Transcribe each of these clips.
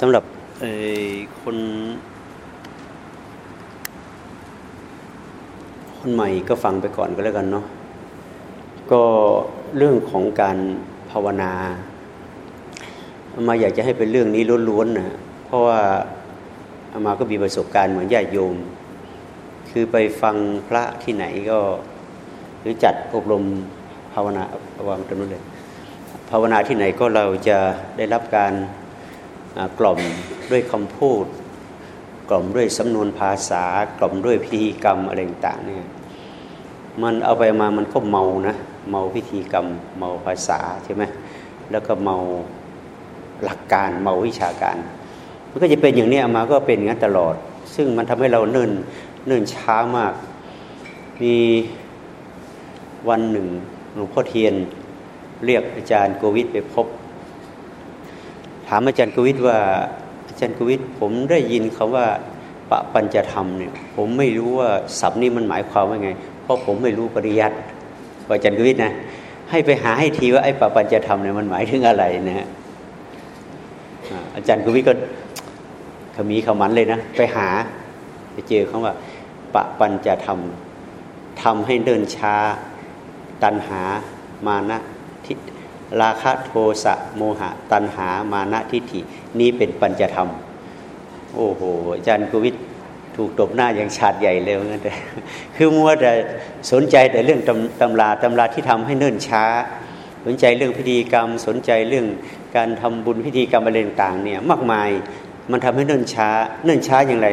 สำหรับคนคนใหม่ก็ฟังไปก่อนก็แล้วกันเนาะก็เรื่องของการภาวนา มาอยากจะให้เป็นเรื่องนี้ล้วนๆนะเพราะว่าอามาก็มีประสบการณ์เหมือนญาติโยม คือไปฟังพระที่ไหนก็หรือจัดอบรมภาวนาวางตรงนู้นเลยภาวนาที่ไหนก็เราจะได้รับการ กล่อมด้วยคำพูด กล่อมด้วยสำนวนภาษา กล่อมด้วยพิธีกรรมอะไรต่างเนี่ยมันเอาไปมามันก็เมานะเมาพิธีกรรม เมาภาษาใช่ไหมแล้วก็เมาหลักการเมาวิชาการ มันก็จะเป็นอย่างนี้มาก็เป็นอย่างนั้นตลอด ซึ่งมันทำให้เราเนิ่นเนิ่นช้ามาก มีวันหนึ่งหลวงพ่อเทียน เรียกอาจารย์โกวิทไปพบ ถามอาจารย์กวิทว่าอาจารย์กวิทผมได้ยินคาว่าปะปัญจธรรมเนี่ยผมไม่รู้ว่าศัพท์นี้มันหมายความว่าไง เพราะผมไม่รู้ปริยัติอาจารย์กวิทนะ ให้ไปหาให้ทีว่าไอ้ปะปัญจธรรมเนี่ยมันหมายถึงอะไรนะฮะอาจารย์กวิทก็ขมีขมันเลยนะ ไปหาไปเจอคำว่า ปะปัญจธรรมทำให้เดินช้า ตัณหามานะ ราคะโทสะโมหะ ตัณหามานะทิฏฐิ นี้เป็นปัญจธรรม โอ้โหอาจารย์กวิทถูกตบหน้าอย่างฉาดใหญ่เลยงั้นแต่คือมัวแต่สนใจแต่เรื่องตำราตำราที่ทำให้เนิ่นช้า สนใจเรื่องพิธีกรรม สนใจเรื่องการทำบุญพิธีกรรมอะไรต่างเนี่ยมากมายมันทำให้เนิ่นช้า เนิ่นช้าอย่างไร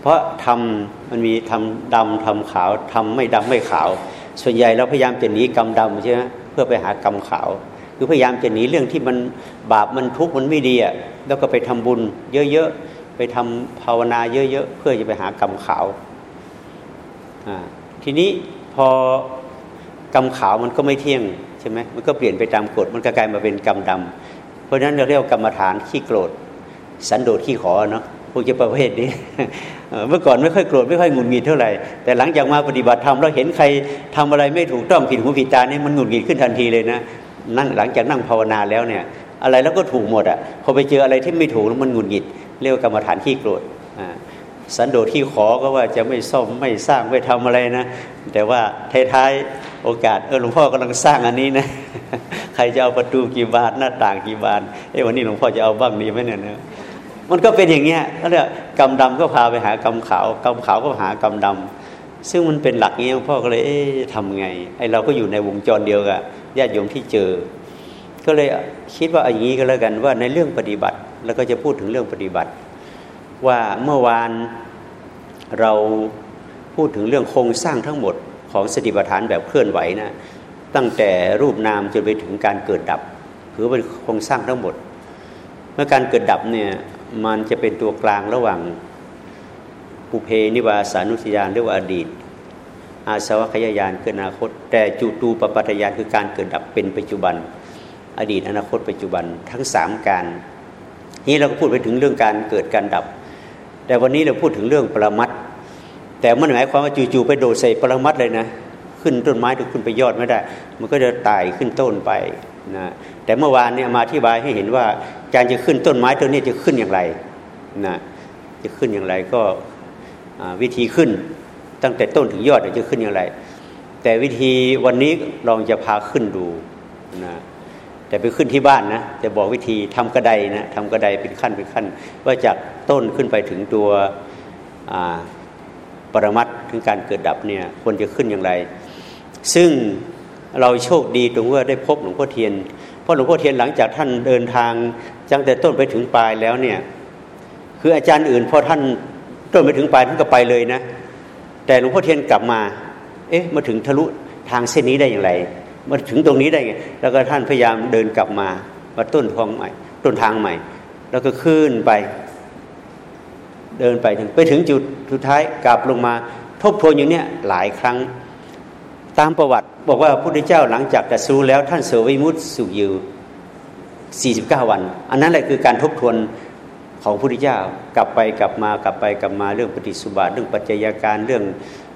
เพราะทำมันมีทำดำทำขาวทำไม่ดำไม่ขาว ส่วนใหญ่เราพยายามจะหนีกรรมดำใช่ไหมเพื่อไปหากรรมขาว คือพยายามจะหนีเรื่องที่มันบาปมันทุกข์มันไม่ดีอะแล้วก็ไปทำบุญ เยอะๆไปทำภาวนาเยอะๆเพื่อจะไปหากรรมขาวอ่าทีนี้พอกรรมขาวมันก็ไม่เที่ยงใช่ไหมมันก็เปลี่ยนไปตามกฎมันก็กลายมาเป็นกรรมดำเพราะฉะนั้นเราเรียกกรรมฐานขี้โกรธ สันโดษขี้ขอเนาะพวกจะประเภทนี้เมื่อก่อนไม่ค่อยโกรธไม่ค่อยงุนงิดเท่าไหร่แต่หลังจากมาปฏิบัติธรรมเราเห็นใครทำอะไรไม่ถูกต้องผิดหูผิดตาเนี่ยมันงุนงิดขึ้นทันทีเลยนะ นั่งหลังจากนั่งภาวนาแล้วเนี่ย อะไรแล้วก็ถูกหมดอะพอไปเจออะไรที่ไม่ถูกแล้วมันงุนงิด เรียกว่ากรรมฐานขี้โกรธสันโดษที่ขอก็ว่าจะไม่ซ่อมไม่สร้างไม่ทำอะไรนะ แต่ว่าท้ายๆโอกาสเออหลวงพ่อกำลังสร้างอันนี้นะ ใครจะเอาประตูกี่บานหน้าต่างกี่บานเอ้วันนี้หลวงพ่อจะเอาบ้างนี้ไหมเนี่ยนะมันก็เป็นอย่างเงี้ยแล้วเนี่ยกรรมดำก็พาไปหากรรมขาวกรรมขาวก็หากรรมดำซึ่งมันเป็นหลักเงี้ยพ่อก็เลยเอ๊ะทำไงไอเราก็อยู่ในวงจรเดียวกับ ญาติโยมที่เจอ ก็เลยคิดว่าอย่างนี้ก็แล้วกันว่าในเรื่องปฏิบัติแล้วก็จะพูดถึงเรื่องปฏิบัติ ว่าเมื่อวานเราพูดถึงเรื่องโครงสร้างทั้งหมดของสติปัฏฐานแบบเคลื่อนไหวนะตั้งแต่รูปนามจนไปถึงการเกิดดับถือเป็นโครงสร้างทั้งหมด เมื่อการเกิดดับเนี่ยมันจะเป็นตัวกลางระหว่างปุเพนิวาสานุสยานเรียกว่าอดีต อาสวะขยายานคืออนาคต แต่จุตูปปัตยานคือการเกิดดับเป็นปัจจุบัน อดีตอนาคต ปัจจุบันทั้งสามการนี้เราก็พูดไปถึงเรื่องการเกิดการดับ แต่วันนี้เราพูดถึงเรื่องปรมัตแต่มันหมายความว่าจู่ๆไปโดดใส่ปรมัตเลยนะ ขึ้นต้นไม้ถึงขึ้นไปยอดไม่ได้ มันก็จะไต่ขึ้นต้นไปนะแต่เมื่อวานเนี่ยมาอธิบายให้เห็นว่าการจะขึ้นต้นไม้ต้นนี้จะขึ้นอย่างไรนะจะขึ้นอย่างไรก็วิธีขึ้น ตั้งแต่ต้นถึงยอดจะขึ้นอย่างไร แต่วิธีวันนี้ลองจะพาขึ้นดูนะแต่ไปขึ้นที่บ้านนะจะบอกวิธีทำกระไดนะทำกระไดเป็นขั้นเป็นขั้น ว่าจากต้นขึ้นไปถึงตัวปรมัตถึงการเกิดดับเนี่ยควรจะขึ้นอย่างไร ซึ่งเราโชคดีตรงว่าได้พบหลวงพ่อเทียนเพราะหลวงพ่อเทียนหลังจากท่านเดินทางจังแต่ต้นไปถึงปลายแล้วเนี่ยคืออาจารย์อื่นพอท่านต้นไปถึงปลายท่านก็ไปเลยนะ แต่หลวงพ่อเทียนกลับมา เอ๊ะมาถึงทะลุทางเส้นนี้ได้อย่างไร มาถึงตรงนี้ได้ไงแล้วก็ท่านพยายามเดินกลับมามาต้นทองใหม่ ต้นทางใหม่ แล้วก็ขึ้นไป เดินไปถึงไปถึงจุดสุดท้ายกลับลงมา ทบทวนอย่างเนี้ยหลายครั้งตามประวัติบอกว่าพระพุทธเจ้าหลังจากตรัสรู้แล้วท่านเสวยมุตสุอยู่49 วัน อันนั้นแหละคือการทบทวน ของพระพุทธเจ้ากลับไปกลับมากลับไปกลับมาเรื่องปฏิสุบาทเรื่องปัจจัยการเรื่อง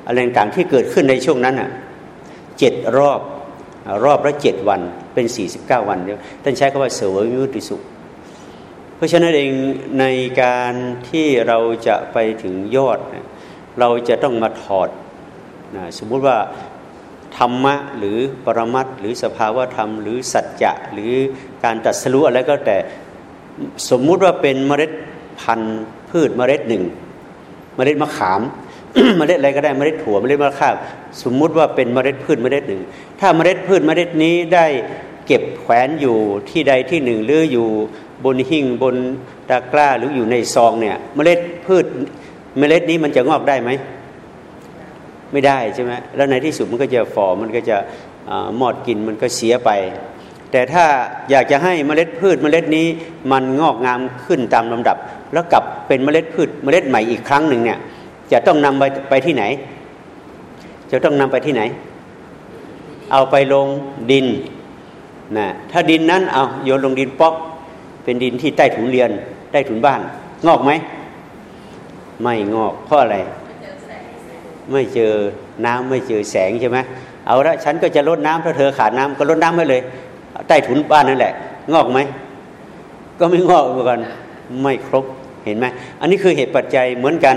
อะไรต่างที่เกิดขึ้นในช่วงนั้นอะเจ็ดรอบรอบละเจ็ดวันเป็น 49 วันเดียวท่านใช้คำว่าเสวยมุติสุเพราะฉะนั้นเองในการที่เราจะไปถึงยอด เราจะต้องมาถอดนะสมมุติว่าธรรมะหรือปรมัตหรือสภาวธรรม หรือสัจจะหรือการตัดสรุอะไรก็แต่ สมมุติว่าเป็นเมล็ดพันธุ์พืชเมล็ดหนึ่ง เมล็ดมะขาม เมล็ดอะไรก็ได้เมล็ดถั่วเมล็ดมะขาสมมุติว่าเป็นเมล็ดพืชเมล็ดหนึ่ง ถ้าเมล็ดพืชเมล็ดนี้ได้เก็บแขวนอยู่ที่ใดที่หนึ่งหรืออยู่บนหิ้งบนตะกร้าหรืออยู่ในซองเนี่ย เมล็ดพืชเมล็ดนี้มันจะงอกได้ไหมไม่ได้ใช่ไหมแล้วในที่สุดมันก็จะฝ่อมันก็จะหมอดกินมันก็เสียไป แต่ถ้าอยากจะให้เมล็ดพืชเมล็ดนี้มันงอกงามขึ้นตามลำดับ แล้วกลับเป็นเมล็ดพืชเมล็ดใหม่อีกครั้งหนึ่งเนี่ยจะต้องนำไปไปที่ไหน จะต้องนำไปที่ไหน เอาไปลงดินนะถ้าดินนั้นเอาโยนลงดินป๊อกเป็นดินที่ใต้ถุนเรียนใต้ถุนบ้าน งอกไหมไม่งอกเพราะอะไร ไม่เจอน้ำไม่เจอแสงใช่ไหมเอาละฉันก็จะลดน้ำถ้าเธอขาดน้ำก็ลดน้ำให้เลย ใต้ถุนบ้านนั่นแหละ งอกไหมก็ไม่งอกเหมือนกันไม่ครบเห็นไหมอันนี้คือเหตุปัจจัยเหมือนกัน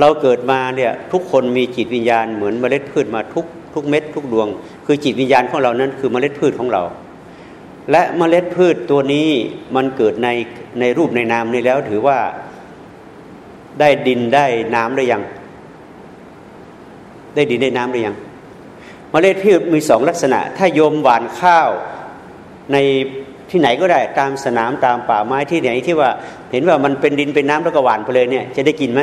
เราเกิดมาเนี่ยทุกคนมีจิตวิญญาณเหมือนเมล็ดพืชมาทุกทุกเม็ดทุกดวง คือจิตวิญญาณของเรานั้นคือเมล็ดพืชของเรา และเมล็ดพืชตัวนี้มันเกิดในในรูปในนามนี้แล้วถือว่าได้ดินได้น้ำได้ยัง ได้ดินได้น้ำได้ยัง เมล็ดพืชมีสองลักษณะ ถ้าโยมหวานข้าว ในที่ไหนก็ได้ตามสนามตามป่าไม้ที่ไหนที่ว่าเห็นว่ามันเป็นดินเป็นน้ำแล้วก็หวานไปเลยเนี่ย จะได้กินไหม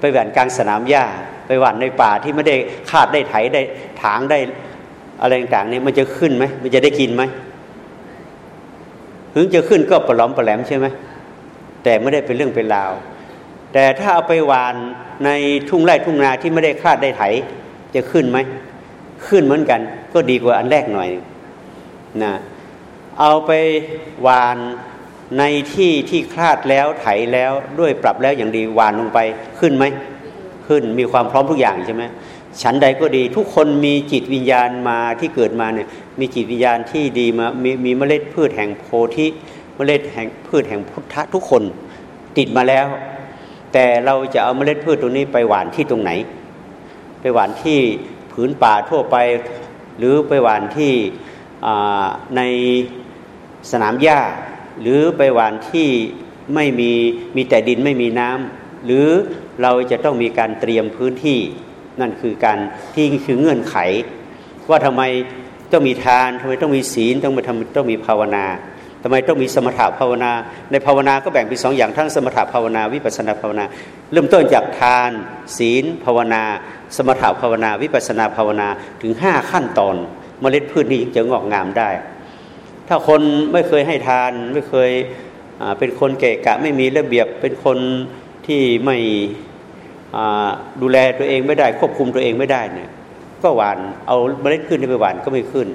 ไปหวานกลางสนามหญ้า ไปหว่านในป่าที่ไม่ได้คาดได้ไถได้ถางได้อะไรต่างๆเนี่ยมันจะขึ้นไหมมันจะได้กินไหมถึงจะขึ้นก็ปลอมปลแหลมใช่ไหมแต่ไม่ได้เป็นเรื่องเป็นราว แต่ถ้าเอาไปหวานในทุ่งไร่ทุ่งนาที่ไม่ได้คาดได้ไถ จะขึ้นไหม ขึ้นเหมือนกัน ก็ดีกว่าอันแรกหน่อยนะเอาไปหวานในที่ที่คลาดแล้วไถแล้วด้วยปรับแล้วอย่างดีหวานลงไปขึ้นไหมขึ้นมีความพร้อมทุกอย่างใช่ไหมฉันใดก็ดีทุกคนมีจิตวิญญาณมาที่เกิดมาเนี่ยมีจิตวิญญาณที่ดีมามีมีเมล็ดพืชแห่งโพธิเมล็ดแห่งพืชแห่งพุทธทุกคนติดมาแล้ว แต่เราจะเอาเมล็ดพืชตรงนี้ไปหว่านที่ตรงไหน ไปหว่านที่ ผืนป่าทั่วไป หรือไปหว่านที่ในสนามหญ้า หรือไปหว่านที่ไม่มีมีแต่ดินไม่มีน้ำหรือเราจะต้องมีการเตรียมพื้นที่ นั่นคือการที่คือเงื่อนไข ว่าทำไมต้องมีทานทำไมต้องมีศีลต้องมาทำต้องมีภาวนา ทำไมต้องมีสมถะภาวนา ในภาวนาก็แบ่งเป็นสองอย่างทั้งสมถะภาวนาวิปัสนาภาวนา เริ่มต้นจากทาน ศีล ภาวนา สมถะภาวนา วิปัสนาภาวนาถึงห้าขั้นตอนเมล็ดพืชนี้จะงอกงามได้ ถ้าคนไม่เคยให้ทานไม่เคยเป็นคนเกะกะไม่มีระเบียบเป็นคนที่ไม่ดูแลตัวเองไม่ได้ ควบคุมตัวเองไม่ได้เนี่ยก็หวานเอาเมล็ดขึ้นไปหวานก็ไม่ขึ้น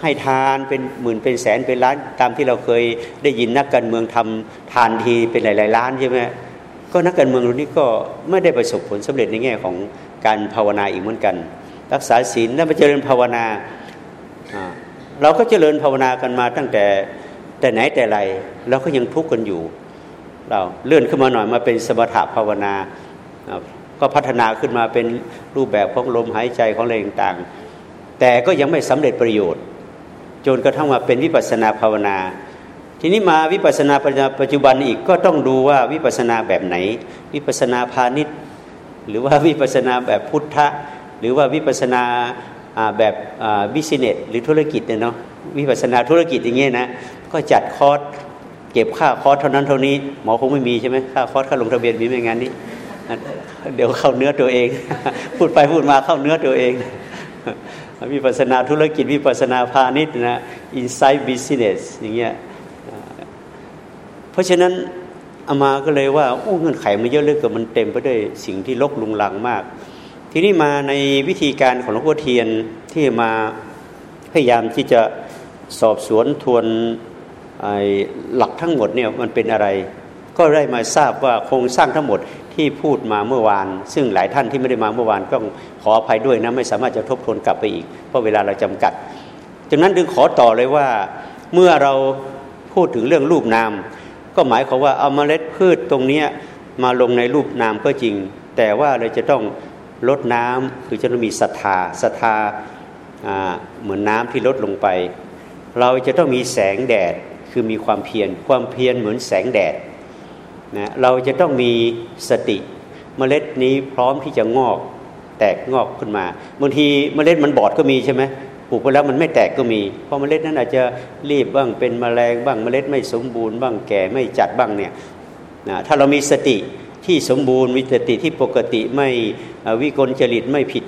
ให้ทานเป็นหมื่นเป็นแสนเป็นล้าน ตามที่เราเคยได้ยินนักการเมืองทำทานทีเป็นหลายๆล้านใช่ไหมก็นักการเมืองรุ่นนี้ก็ไม่ได้ประสบผลสำเร็จในแง่ของการภาวนาอีกเหมือนกัน รักษาศีลนั่นไปเจริญภาวนา เราก็เจริญภาวนากันมาตั้งแต่แต่ไหนแต่ไรเราก็ยังทุกข์กันอยู่ เราเลื่อนขึ้นมาหน่อยมาเป็นสมถะภาวนา ก็พัฒนาขึ้นมาเป็นรูปแบบของลมหายใจของอะไรต่างๆแต่ก็ยังไม่สำเร็จประโยชน์ จนกระทั่งมาเป็นวิปัสนาภาวนา ทีนี้มาวิปัสนาปัจจุบันอีกก็ต้องดูว่าวิปัสนาแบบไหน วิปัสนาพาณิชย์ หรือว่าวิปัสนาแบบพุทธะ หรือว่าวิปัสนาแบบ business หรือธุรกิจเนี่ยเนาะวิปัสนาธุรกิจอย่างเงี้ยนะก็จัดคอร์สเก็บค่าคอร์สเท่านั้นเท่านี้หมอคงไม่มีใช่ไหมค่าคอร์สค่าลงทะเบียนมีไหมงานนี้เดี๋ยวเข้าเนื้อตัวเอง พูดไปพูดมาเข้าเนื้อตัวเอง วิปัสนาธุรกิจวิปัสนาพาณิชย์นะ insight business อย่างเงี้ยเพราะฉะนั้นอาตมาก็เลยว่าโอ้เงื่อนไขมันเยอะเหลือเกินมันเต็มไปด้วยสิ่งที่ลกลุงลังมาก ทีนี้มาในวิธีการของหลวงพ่อเทียนที่มาพยายามที่จะสอบสวนทวนหลักทั้งหมดเนี่ยมันเป็นอะไร ก็ได้มาทราบว่าโครงสร้างทั้งหมด ที่พูดมาเมื่อวาน ซึ่งหลายท่านที่ไม่ได้มาเมื่อวานต้องขออภัยด้วยนะไม่สามารถจะทบทวนกลับไปอีก เพราะเวลาเราจำกัดจากนั้นดึงขอต่อเลยว่าเมื่อเราพูดถึงเรื่องรูปนาม ก็หมายความว่าเอาเมล็ดพืชตรงนี้มาลงในรูปนามก็จริง แต่ว่าเราจะต้องลดน้ำคือจะต้องมีศรัทธาศรัทธาเหมือนน้ำที่ลดลงไป เราจะต้องมีแสงแดดคือมีความเพียรความเพียรเหมือนแสงแดด นะเราจะต้องมีสติเมล็ดนี้พร้อมที่จะงอกแตกงอกขึ้นมาบางทีเมล็ดมันบอดก็มีใช่ไหมปลูกไปแล้วมันไม่แตกก็มี เพราะเมล็ดนั้นอาจจะรีบบ้างเป็นมแมลงบ้างเมล็ดไม่สมบูรณ์บ้างแก่ไม่จัดบ้างเนี่ยนะถ้าเรามีสติที่สมบูรณ์มีสติที่ปกติไม่วิกลจริตไม่ผิด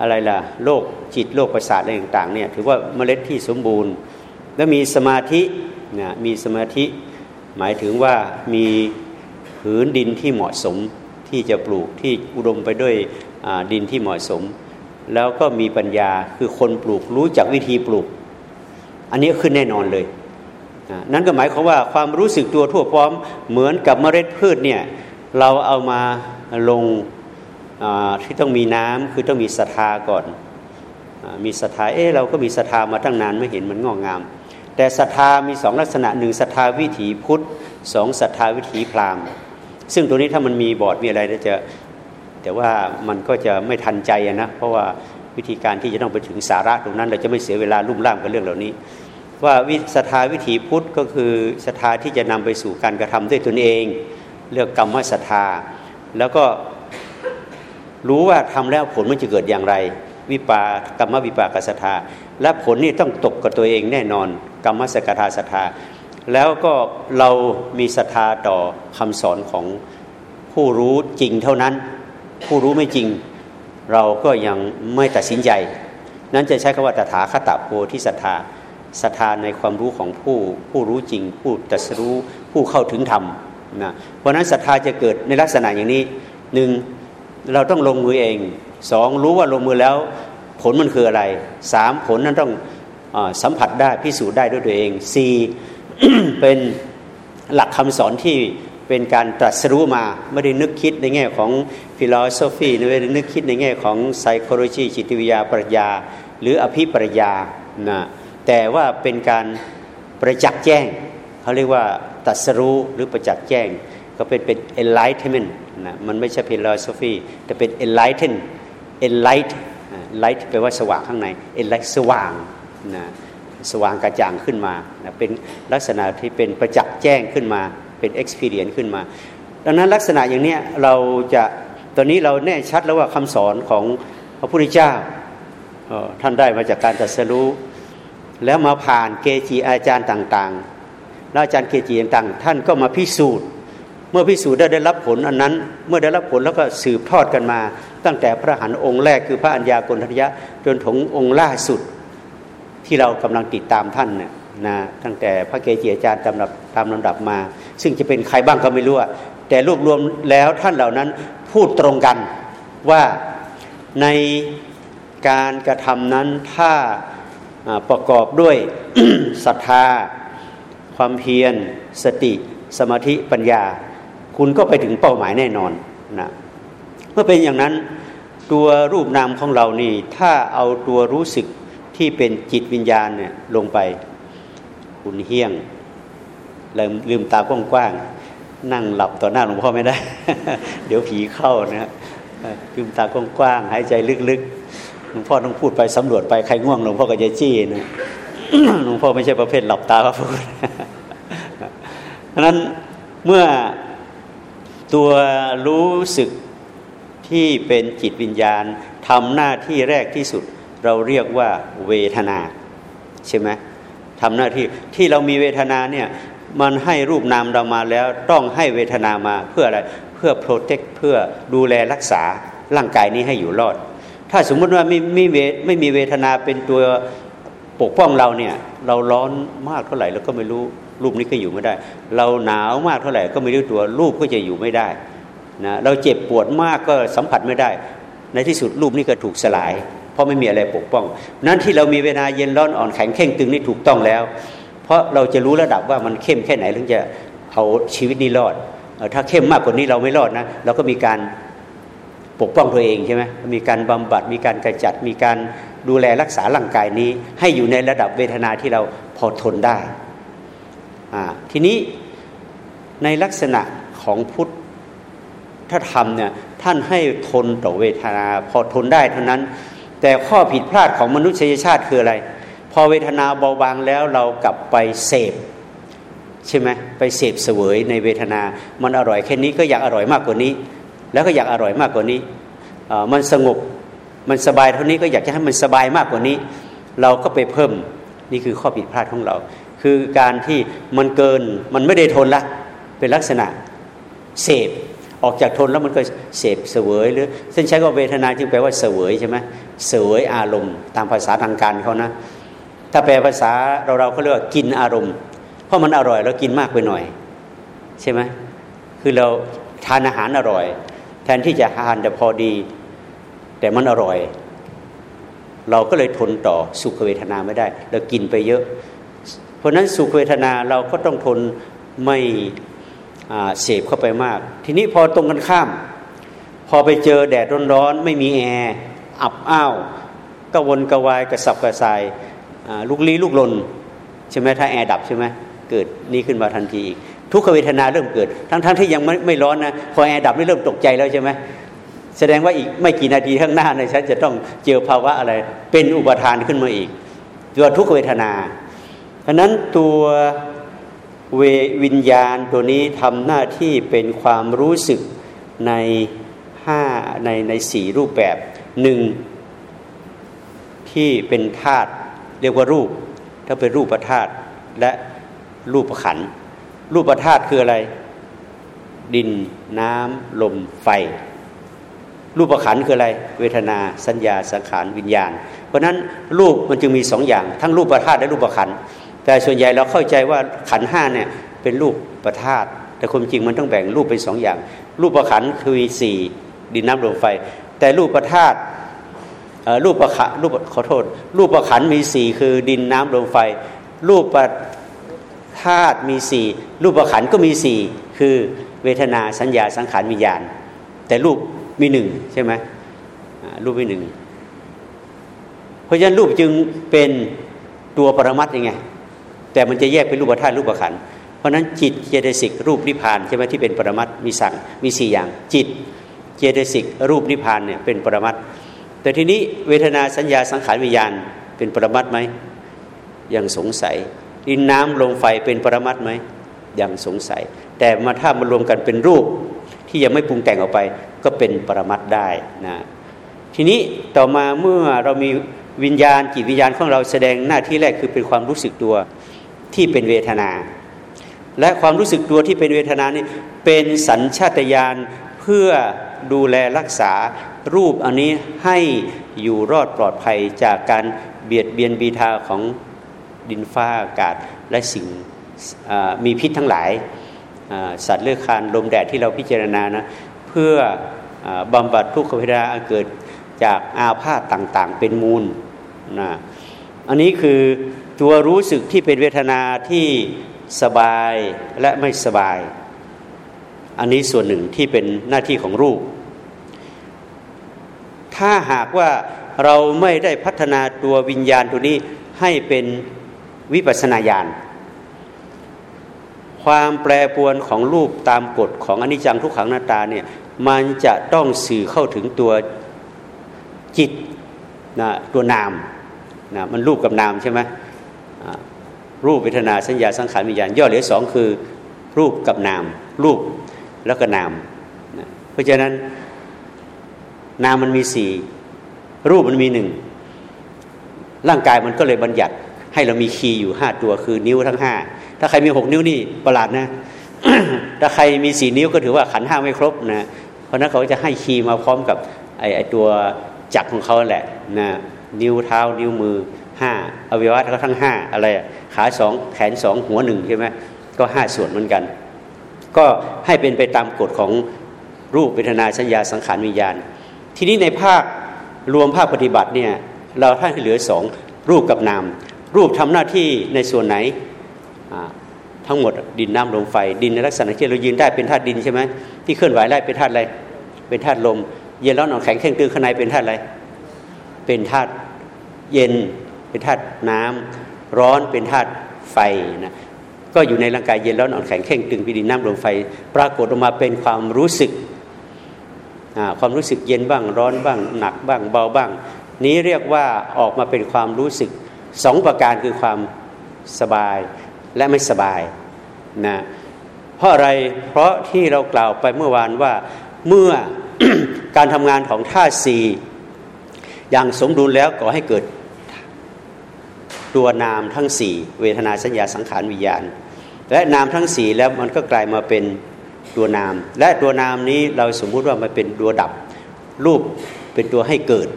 อะไรล่ะโรคจิตโรคประสาทอะไรต่างๆเนี่ยถือว่าเมล็ดที่สมบูรณ์ และมีสมาธินะมีสมาธิ หมายถึงว่ามีผืนดินที่เหมาะสมที่จะปลูกที่อุดมไปด้วยดินที่เหมาะสม แล้วก็มีปัญญาคือคนปลูกรู้จักวิธีปลูก อันนี้ขึ้นแน่นอนเลย นั่นก็หมายความว่าความรู้สึกตัวทั่วพร้อมเหมือนกับเมล็ดพืชเนี่ยเราเอามาลงที่ต้องมีน้ำคือต้องมีศรัทธาก่อน มีศรัทธาเอ๊ะเราก็มีศรัทธามาตั้งนานไม่เห็นมันงอกงาม แต่ศรัทธามีสองลักษณะหนึ่งศรัทธาวิถีพุทธสองศรัทธาวิถีพราหมณ์ ซึ่งตัวนี้ถ้ามันมีบอร์ดมีอะไรจะแต่ว่ามันก็จะไม่ทันใจนะเพราะว่าวิธีการที่จะต้องไปถึงสาระตรงนั้นเราจะไม่เสียเวลาลุ่มล่ามกับเรื่องเหล่านี้ ว่าวิสถาวิถีพุทธก็คือศรัทธาที่จะนำไปสู่การกระทำด้วยตนเองเรื่องกรรมศรัทธา แล้วก็รู้ว่าทำแล้วผลมันจะเกิดอย่างไร วิปากรรมวิปากศรัทธาและผลนี่ต้องตกกับตัวเองแน่นอน กรรมสกทาศรัทธาแล้วก็เรามีศรัทธาต่อคำสอนของผู้รู้จริงเท่านั้น ผู้รู้ไม่จริง เราก็ยังไม่ตัดสินใจ นั้นจะใช้คำว่าตถาคตโพธิศรัทธาศรัทธาในความรู้ของผู้ผู้รู้จริง ผู้ตรัสรู้ผู้เข้าถึงธรรมนะเพราะนั้นศรัทธาจะเกิดในลักษณะอย่างนี้หนึ่งเราต้องลงมือเองสองรู้ว่าลงมือแล้ว ผลมันคืออะไรสามผลนั้นต้อง สัมผัสได้พิสูจน์ได้ด้วยตัวเองสี่เป็นหลักคำสอนที่เป็นการตรัสรู้มาไม่ได้นึกคิดในแง่ของ philosophy ไม่ได้นึกคิดในแง่ของ psychology จิตวิทยาปรัชญา หรืออภิปรัชญานะแต่ว่าเป็นการประจักษ์แจ้งเขาเรียกว่าตรัสรู้หรือประจักษ์แจ้ง ก็เป็นเป็น enlightenment นะมันไม่ใช่ philosophy แต่เป็น enlighten enlight light แปลว่าสว่างข้างใน enlight สว่าง นะสว่างกระจ่างขึ้นมานะเป็นลักษณะที่เป็นประจักษ์แจ้งขึ้นมา เป็น experience ขึ้นมา ดังนั้นลักษณะอย่างนี้เราจะตอนนี้เราแน่ชัดแล้วว่าคำสอนของพระพุทธเจ้าท่านได้มาจากการตรัสรู้ แล้วมาผ่านเกจิอาจารย์ต่างๆ แล้วอาจารย์เกจิต่างๆ ท่านก็มาพิสูจน์ เมื่อพิสูจน์ได้ได้รับผลอันนั้น เมื่อได้รับผลแล้วก็สืบทอดกันมา ตั้งแต่พระหันองค์แรกคือพระัญญากรทัญญะจนถึงองค์ล่าสุด ที่เรากำลังติดตามท่านเนี่ยนะตั้งแต่พระเกจิอาจารย์ตำรับตามลำดับมา ซึ่งจะเป็นใครบ้างก็ไม่รู้แต่รวบรวมแล้วท่านเหล่านั้นพูดตรงกันว่าในการกระทำนั้นถ้าประกอบด้วยศรัทธา ความเพียร สติ สมาธิปัญญา คุณก็ไปถึงเป้าหมายแน่นอนนะเมื่อเป็นอย่างนั้นตัวรูปนามของเรานี่ถ้าเอาตัวรู้สึก ที่เป็นจิตวิญญาณเนี่ยลงไปคุณเฮี้ยงลืมลืมตากว้างๆนั่งหลับต่อหน้าหลวงพ่อไม่ได้ เดี๋ยวผีเข้านะลืมตากว้างๆหายใจลึกๆหลวงพ่อต้องพูดไปสำรวจไปใครง่วงหลวงพ่อก็จะจี้นะหลวงพ่อไม่ใช่ประเภทหลับตาครับพูดเพราะนั้นเมื่อตัวรู้สึกที่เป็นจิตวิญญาณทำหน้าที่แรกที่สุด เราเรียกว่าเวทนา ใช่ไหมทำหน้าที่ที่เรามีเวทนาเนี่ยมันให้รูปนามเรามาแล้วต้องให้เวทนามาเพื่ออะไรเพื่อโปรเทคเพื่อดูแลรักษาร่างกายนี้ให้อยู่รอด ถ้าสมมติว่าไม่ไม่เวไม่มีเวทนาเป็นตัวปกป้องเราเนี่ยเราร้อนมากเท่าไหร่เราก็ไม่รู้รูปนี้ก็อยู่ไม่ได้ เราหนาวมากเท่าไหร่ก็ไม่รู้ตัวรูปก็จะอยู่ไม่ได้นะเราเจ็บปวดมากก็สัมผัสไม่ได้ ในที่สุดรูปนี้ก็ถูกสลาย เพราะไม่มีอะไรปกป้อง นั้นที่เรามีเวลาเย็นร้อนอ่อนแข็งเข่งตึงนี่ถูกต้องแล้ว เพราะเราจะรู้ระดับว่ามันเข้มแค่ไหนถึงจะเอาชีวิตนี้รอด ถ้าเข้มมากกว่านี้เราไม่รอดนะเราก็มีการปกป้องตัวเองใช่ไหมมีการบำบัดมีการกระจัดมีการดูแลรักษาร่างกายนี้ ให้อยู่ในระดับเวทนาที่เราพอทนได้ทีนี้ในลักษณะของพุทธธรรมเนี่ยท่านให้ทนต่อเวทนา พอทนได้เท่านั้น แต่ข้อผิดพลาดของมนุษยชาติคืออะไร พอเวทนาเบาบางแล้วเรากลับไปเสพใช่ไหมไปเสพเสวยในเวทนา มันอร่อยแค่นี้ก็อยากอร่อยมากกว่านี้ แล้วก็อยากอร่อยมากกว่านี้มันสงบมันสบายเท่านี้ก็อยากจะให้มันสบายมากกว่านี้ เราก็ไปเพิ่มนี่คือข้อผิดพลาดของเรา คือการที่มันเกินมันไม่ได้ทนละเป็นลักษณะเสพออกจากทนแล้วมันก็เสพเสวยหรือเส้นใช้ก็เวทนาจึงแปลว่าเสวยใช่ไหม เสวยอารมณ์ ตามภาษาทางการเขานะ ถ้าแปลภาษาเราเราเขาเรียกว่ากินอารมณ์ เพราะมันอร่อยเรากินมากไปหน่อย ใช่ไหมคือเราทานอาหารอร่อย แทนที่จะทานแต่พอดี แต่มันอร่อย เราก็เลยทนต่อสุขเวทนาไม่ได้ เรากินไปเยอะ เพราะนั้นสุขเวทนาเราก็ต้องทนไม่เสพเข้าไปมาก ทีนี้พอตรงกันข้าม พอไปเจอแดดร้อนๆไม่มีแอร์ อบอ้าวกระวนกระวายกระสับกระส่ายลุกลี้ลุกลนใช่ไหมถ้าแอร์ดับใช่ไหมเกิดนี่ขึ้นมาทันทีอีกทุกขเวทนาเริ่มเกิด ทั้งๆที่ยังไม่ไม่ร้อนนะพอแอร์ดับนี่เริ่มตกใจแล้วใช่ไหมแสดงว่าอีกไม่กี่นาทีข้างหน้าในฉันจะต้องเจอภาวะอะไร เป็นอุปทานขึ้นมาอีกตัวทุกขเวทนา เพราะนั้นตัวเววิญญาณตัวนี้ทำหน้าที่เป็นความรู้สึกในห้าในในสี่รูปแบบ หนึ่งที่เป็นธาตุเรียกว่ารูป ถ้าเป็นรูปธาตุและรูปขัน รูปธาตุคืออะไร ดินน้ำลมไฟ รูปขันคืออะไร เวทนาสัญญาสังขารวิญญาณ เพราะนั้นรูปมันจึงมีสองอย่าง ทั้งรูปธาตุและรูปขัน แต่ส่วนใหญ่เราเข้าใจว่าขันห้าเนี่ยเป็นรูปประธาตแต่ความจริงมันต้องแบ่งรูปเป็นสองอย่าง รูปประขันคือสี่ดินน้ำลมไฟ แต่รูปประธาต รูปประขรูปขอโทษ รูปประขันมีสี่คือดินน้ำลมไฟ รูปประธาตุมีสี่รูปประขันก็มีสี่คือเวทนาสัญญาสังขารวิญญาณ แต่รูปมีหนึ่งใช่ไหมรูปมีหนึ่งเพราะฉะนั้นรูปจึงเป็นตัวปรมัตยังไงแต่มันจะแยกเป็นรูปธาตุรูปขันเพราะนั้นจิตเจตสิกรูปนิพพานใช่ไหมที่เป็นปรมัตมีสั่งมีสี่อย่าง จิตเจตสิกรูปนิพพานเนี่ยเป็นปรมัต แต่ทีนี้เวทนาสัญญาสังขารวิญญาณ เป็นปรมัตไหมยังสงสัยดินน้ำลมไฟเป็นปรมัตไหมยังสงสัย แต่มาถ้ามารวมกันเป็นรูปที่ยังไม่ปรุงแต่งออกไป ก็เป็นปรมัตได้นะทีนี้ต่อมาเมื่อเรามีวิญญาณจิตวิญญาณของเราแสดงหน้าที่แรกคือเป็นความรู้สึกตัวที่เป็นเวทนา และความรู้สึกตัวที่เป็นเวทนานี่เป็นสัญชาตญาณเพื่อดูแลรักษา รูปอันนี้ให้อยู่รอดปลอดภัยจากการเบียดเบียนบีทาของดินฟ้าอากาศและสิ่งมีพิษทั้งหลาย สัตว์เลือดคานลมแดดที่เราพิจารณานะเพื่อบำบัดทุกขเวทนาเกิดจากอาพาธต่างๆ เป็นมูลนะอันนี้คือตัวรู้สึกที่เป็นเวทนาที่สบายและไม่สบาย อันนี้ส่วนหนึ่งที่เป็นหน้าที่ของรูป ถ้าหากว่าเราไม่ได้พัฒนาตัววิญญาณตัวนี้ให้เป็นวิปัสนาญาณความแปรปวนของรูปตามกฎของอนิจจังทุกขังหน้าตาเนี่ยมันจะต้องสื่อเข้าถึงตัวจิตนะตัวนามนะมันรูปกับนามใช่ไหมรูปเวทนาสัญญาสังขารวิญญาณย่อเหลือสองคือรูปกับนาม รูปแล้วก็นามเพราะฉะนั้น นามมันมีสี่รูปมันมีหนึ่งร่างกายมันก็เลยบัญญัติ ให้เรามีคีย์อยู่ห้าตัวคือนิ้วทั้งห้าถ้าใครมีหกนิ้วนี่ประหลาดนะ ถ้าใครมีสี่นิ้วก็ถือว่าขันห้าไม่ครบนะเพราะนั้นเขาจะให้คีย์มาพร้อมกับไอ้ตัวจักรของเขาแหละนะนิ้วเท้านิ้วมือห้าอวัยวะเขาทั้งห้าอะไรขาสองแขนสองหัวหนึ่งใช่ไหมก็ห้าส่วนเหมือนกัน ก็ให้เป็นไปตามกฎของรูปเวทนาสัญญาสังขารวิญญาณ ทีนี้ในภาครวมภาคปฏิบัติเนี่ยเราท่านเหลือสองรูปกับนาม รูปทำหน้าที่ในส่วนไหนทั้งหมดดินน้ำลมไฟ ดินในลักษณะที่เรายืนได้เป็นธาตุดินใช่ไหมที่เคลื่อนไหวได้เป็นธาตุอะไร เป็นธาตุลม เย็นร้อนหนอนแข็งแข็งตื้อข้างในเป็นธาตุอะไร เป็นธาตุเย็นเป็นธาตุน้ำร้อนเป็นธาตุไฟนะก็อยู่ในร่างกายเย็นร้อนอ่อนแข็งแข็งตึงพิดินน้ำลมไฟ ปรากฏออกมาเป็นความรู้สึก ความรู้สึกเย็นบ้างร้อนบ้าง หนักบ้างเบาบ้าง นี้เรียกว่าออกมาเป็นความรู้สึกสองประการคือความสบายและไม่สบายนะเพราะอะไรเพราะที่เรากล่าวไปเมื่อวานว่าเมื่อการทำงานของธาสี่อย่างสมดุลแล้วก่อให้เกิดตัวนามทั้งสี่เวทนาสัญญาสังขารวิญญาณ และนามทั้งสี่แล้วมันก็กลายมาเป็น ตัวนาม และตัวนามนี้เราสมมุติว่ามันเป็นตัวดับ รูปเป็นตัวให้เกิด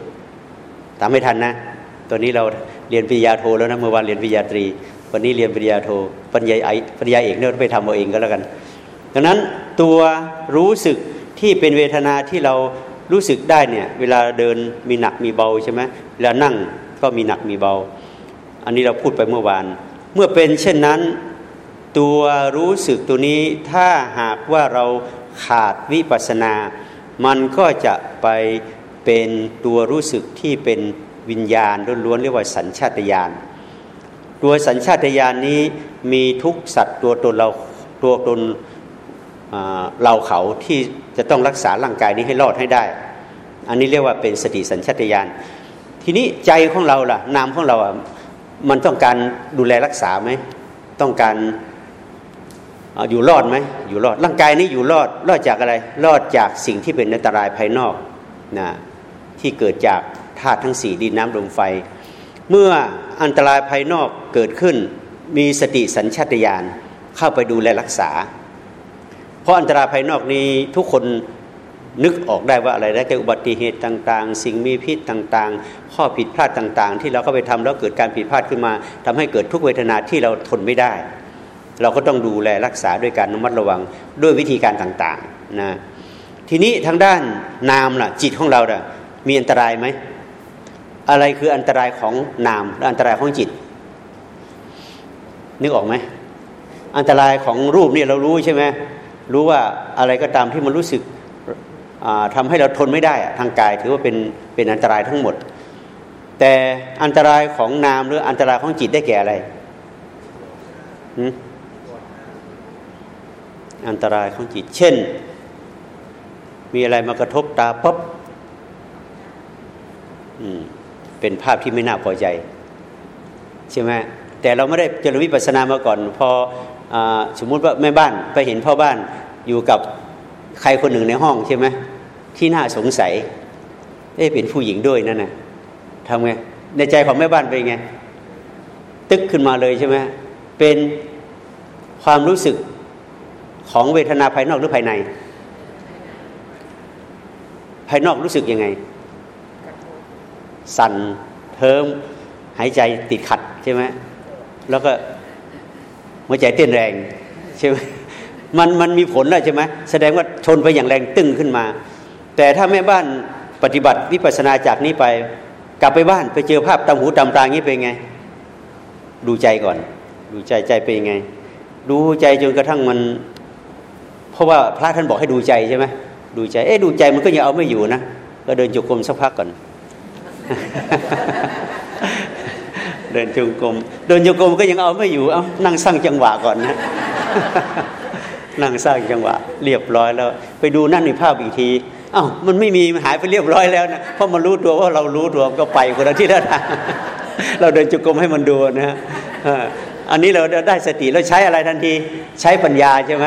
ตามไม่ทันนะตอนนี้เราเรียนปริญญาโทแล้วนะเมื่อวานเรียนปริญญาตรี วันนี้เรียนปริญญาโทปริญญาไอปริญญาเอกเนี่ยไปทำเอาเองก็แล้วกัน ดังนั้นตัวรู้สึกที่เป็นเวทนาที่เรารู้สึกได้เนี่ยเวลาเดินมีหนักมีเบาใช่ไหมเวลานั่งก็มีหนักมีเบา อันนี้เราพูดไปเมื่อวาน เมื่อเป็นเช่นนั้น ตัวรู้สึกตัวนี้ถ้าหากว่าเราขาดวิปัสนา มันก็จะไปเป็นตัวรู้สึกที่เป็นวิญญาณล้วนๆเรียกว่าสัญชาตญาณตัวสัญชาตญาณนี้มีทุกสัตว์ตัวตนเราตัวตนเราเขาที่จะต้องรักษาร่างกายนี้ให้รอดให้ได้ อันนี้เรียกว่าเป็นสติสัญชาตญาณทีนี้ใจของเราล่ะนามของเราอะมันต้องการดูแลรักษาไหมต้องการ อยู่รอดไหมอยู่รอดร่างกายนี้อยู่รอดรอดจากอะไร รอดจากสิ่งที่เป็นอันตรายภายนอกนะที่เกิดจากธาตุทั้งสี่ดินน้ำลมไฟ เมื่ออันตรายภายนอกเกิดขึ้น มีสติสัญชาตญาณเข้าไปดูแลรักษา เพราะอันตรายภายนอกนี้ทุกคนนึกออกได้ว่าอะไรได้แก่อุบัติเหตุต่าง ๆ สิ่งมีพิษต่างๆ ข้อผิดพลาดต่าง ๆ ที่เราเข้าไปทำแล้วเกิดการผิดพลาดขึ้นมาทำให้เกิดทุกเวทนาที่เราทนไม่ได้ เราก็ต้องดูแลรักษาด้วยการระมัดระวังด้วยวิธีการต่างๆนะทีนี้ทางด้านนามล่ะจิตของเราล่ะมีอันตรายไหมอะไรคืออันตรายของนามและอันตรายของจิต นึกออกไหมอันตรายของรูปนี่เรารู้ใช่ไหมรู้ว่าอะไรก็ตามที่มันรู้สึกทำให้เราทนไม่ได้ทางกายถือว่าเป็นเป็นอันตรายทั้งหมด แต่อันตรายของนามหรืออันตรายของจิตได้แก่อะไร อันตรายของจิต เช่น มีอะไรมากระทบตาปุ๊บเป็นภาพที่ไม่น่าพอใจ ใช่ไหมแต่เราไม่ได้เจริญวิปัสสนามาก่อน พออสมมุติว่าแม่บ้านไปเห็นพ่อบ้านอยู่กับใครคนหนึ่งในห้องใช่ไหมที่น่าสงสัย เอ๊ะเป็นผู้หญิงด้วยนั่นนะทำไงในใจของแม่บ้านเป็นไง ตึกขึ้นมาเลยใช่ไหมเป็นความรู้สึก ของเวทนาภายนอกหรือภายใน ภายนอกรู้สึกยังไง สั่นเทิมหายใจติดขัดใช่ไหมแล้วก็หัวใจเต้นแรงใช่ไหมมันมันมีผลแล้วใช่ไหมแสดงว่าชนไปอย่างแรงตึงขึ้นมา แต่ถ้าแม่บ้านปฏิบัติวิปัสสนาจากนี้ไป กลับไปบ้านไปเจอภาพตาหูตาตางี้เป็นไง ดูใจก่อน ดูใจใจเป็นยังไง ดูใจจนกระทั่งมัน ราะว่าพระท่านบอกให้ดูใจใช่ไหมดูใจ เอ๊ะดูใจมันก็ยังเอาไม่อยู่นะก็เดินจุกรมสักพักก่อน เดินจงกรมเดินจงกรมก็ยังเอาไม่อยู่เอานั่งสร้างจังหวะก่อนนะนั่งสร้างจังหวะ เรียบร้อยแล้ว ไปดูนั่นในภาพอีกทีอ้าวมันไม่มีมันหายไปเรียบร้อยแล้วนะเพราะมันรู้ตัวว่าเรารู้ตัวก็ไปคนละที่ละทางเราเดินจุกรมให้มันดูนะฮะอันนี้เราได้สติแล้วใช้อะไรทันทีใช้ปัญญาใช่ไหม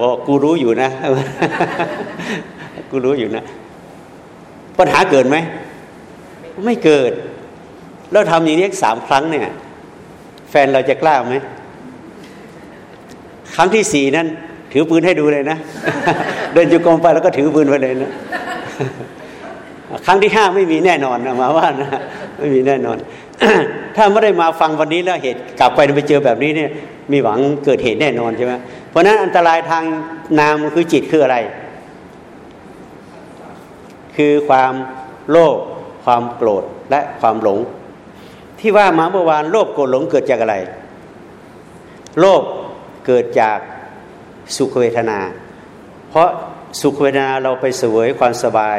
บอกกูรู้อยู่นะ กูรู้อยู่นะ ปัญหาเกิดไหม ไม่เกิดเราทำอย่างนี้สามครั้งเนี่ย แฟนเราจะกล้าไหม ครั้งที่สี่นั้น ถือปืนให้ดูเลยนะ เดินจุกรมไปแล้วก็ถือปืนไปเลยนะ ครั้งที่ห้าไม่มีแน่นอนมาว่านะ ไม่มีแน่นอน ถ้าไม่ได้มาฟังวันนี้แล้วเหตุกลับไปไปเจอแบบนี้เนี่ย มีหวังเกิดเหตุแน่นอนใช่ไหมเพราะนั้นอันตรายทางนามคือจิตคืออะไร คือความโลภความโกรธและความหลง ที่ว่ามาเมื่อวานโลภโกรธหลงเกิดจากอะไร โลภเกิดจากสุขเวทนา เพราะสุขเวทนาเราไปเสวยความสบาย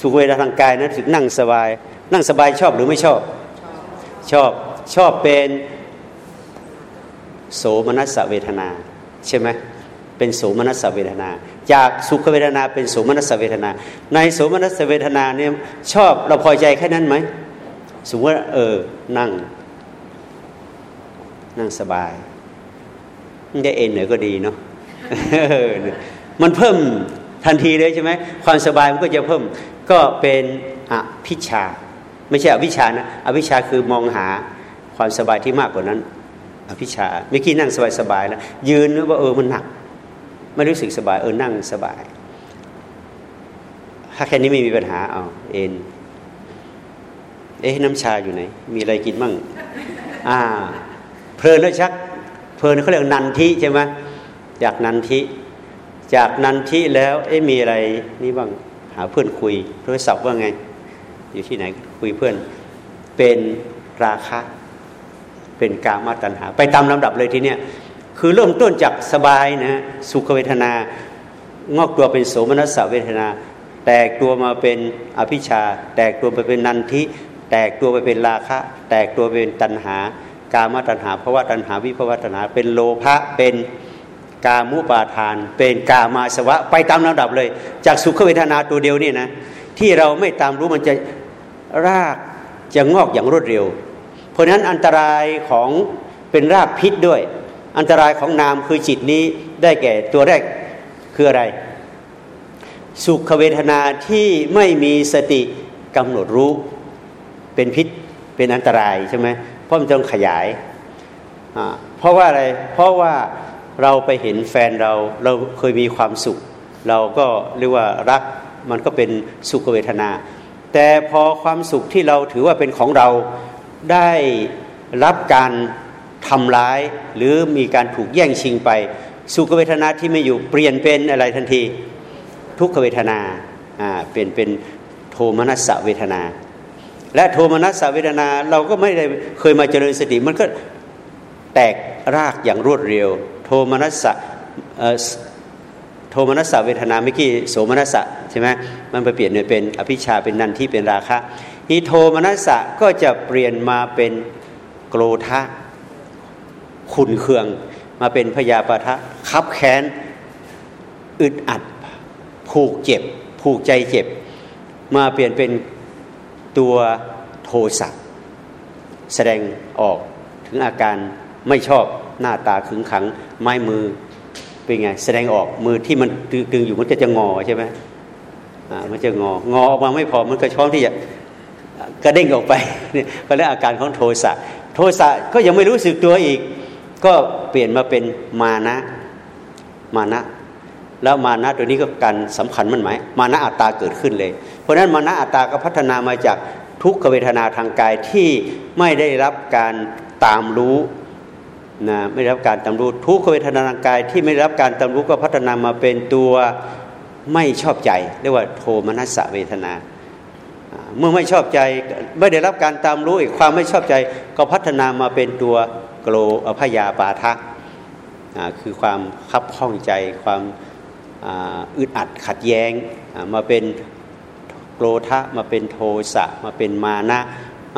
สุขเวทนาทางกายนั้นถึงนั่งสบาย นั่งสบายชอบหรือไม่ชอบชอบชอบเป็น โสมนัสเวทนา ใช่ไหมเป็นโสมนัสเวทนา จากสุขเวทนาเป็นโสมนัสเวทนา ในโสมนัสเวทนาเนี่ยชอบเราพอใจแค่นั้นไหมสมมติว่าเออนั่ง นั่งสบายได้เอ็นเหนือก็ดีเนาะมันเพิ่มทันทีเลยใช่ไหมความสบายมันก็จะเพิ่มก็เป็นอภิชา ไม่ใช่อวิชานะอวิชาคือมองหาความสบายที่มากกว่านั้น อภิชาเมื่อกี้นั่งสบายสบายแล้วยืนว่าเออมันหนัก ไม่รู้สึกสบายเออนั่งสบาย ถ้าแค่นี้ไม่มีปัญหาเอาเอ็นเอ๊ะน้ำชาอยู่ไหน มีอะไรกินบ้างอ่า เพลินแล้วชัก เพลินเขาเรียกนันทิใช่ไหมจากนันทิ จากนันทิแล้วเอ๊ะมีอะไรนี่บ้างหาเพื่อนคุยโทรศัพท์ว่าไง อยู่ที่ไหนคุยเพื่อนเป็นราคะ เป็นกามาตัณหา ไปตามลำดับเลยทีเนี้ยคือเริ่มต้นจากสบายนะสุขเวทนา งอกตัวเป็นโสมนัสเวทนา แตกตัวมาเป็นอภิชา แตกตัวไปเป็นนันทิ แตกตัวไปเป็นราคะ แตกตัวเป็นตัณหา กามาตัณหาภาวะตัณหาวิภาวะตัณหา เป็นโลภะเป็นกามุปาทาน เป็นกามาสวะ ไปตามลำดับเลย จากสุขเวทนาตัวเดียวนี่นะที่เราไม่ตามรู้มันจะรากจะงอกอย่างรวดเร็ว เพราะฉะนั้นอันตรายของเป็นรากพิษด้วย อันตรายของนามคือจิตนี้ได้แก่ตัวแรกคืออะไร สุขเวทนาที่ไม่มีสติกำหนดรู้ เป็นพิษเป็นอันตรายใช่ไหมเพราะมันต้องขยาย เพราะว่าอะไร เพราะว่าเราไปเห็นแฟนเราเราเคยมีความสุข เราก็เรียกว่ารักมันก็เป็นสุขเวทนา แต่พอความสุขที่เราถือว่าเป็นของเรา ได้รับการทำร้ายหรือมีการถูกแย่งชิงไป สุขเวทนาที่ไม่อยู่เปลี่ยนเป็นอะไรทันที ทุกขเวทนาอ่าเปลี่ยนเป็นโทมนัสเวทนา และโทมนัสเวทนาเราก็ไม่ได้เคยมาเจริญสติมันก็แตกรากอย่างรวดเร็ว โทมนัสโทมนัสเวทนาเมื่อกี้โสมนัสใช่ไหมมันไปเปลี่ยนเป็นอภิชาเป็นนันที่เป็นราคะ อีโทมนัสสะก็จะเปลี่ยนมาเป็นโกรธะขุนเคือง มาเป็นพยาปะทะคับแค้น อึดอัด ผูกเจ็บ ผูกใจเจ็บ มาเปลี่ยนเป็นตัวโทสะแสดงออกถึงอาการไม่ชอบหน้าตาขึงขัง ไม้มือเป็นไง แสดงออกมือที่มันตึงอยู่มันจะจะงอใช่ไหมอ่ามันจะงองอออกมาไม่พอมันก็ช้องที่จะ กระเด้งออกไปเนี่ยก็เรียกอาการของโทสะโทสะก็ยังไม่รู้สึกตัวอีก ก็เปลี่ยนมาเป็นมานะมานะ แล้วมานะตัวนี้ก็การสำคัญมันหมายมานะอัตตาเกิดขึ้นเลย เพราะฉะนั้นมานะอัตตาก็พัฒนามาจากทุกขเวทนาทางกายที่ไม่ได้รับการตามรู้นะไม่ได้รับการตำรู้ทุกขเวทนาทางกายที่ไม่ได้รับการตำรู้ก็พัฒนามาเป็นตัวไม่ชอบใจ เรียกว่าโทมนัสเวทนา เมื่อไม่ชอบใจไม่ได้รับการตามรู้อีกความไม่ชอบใจก็พัฒนามาเป็นตัวโกรพยาปาทะคือความคับข้องใจความอึดอัดขัดแย้งมาเป็นโกรธะมาเป็นโทสะมาเป็นมานะ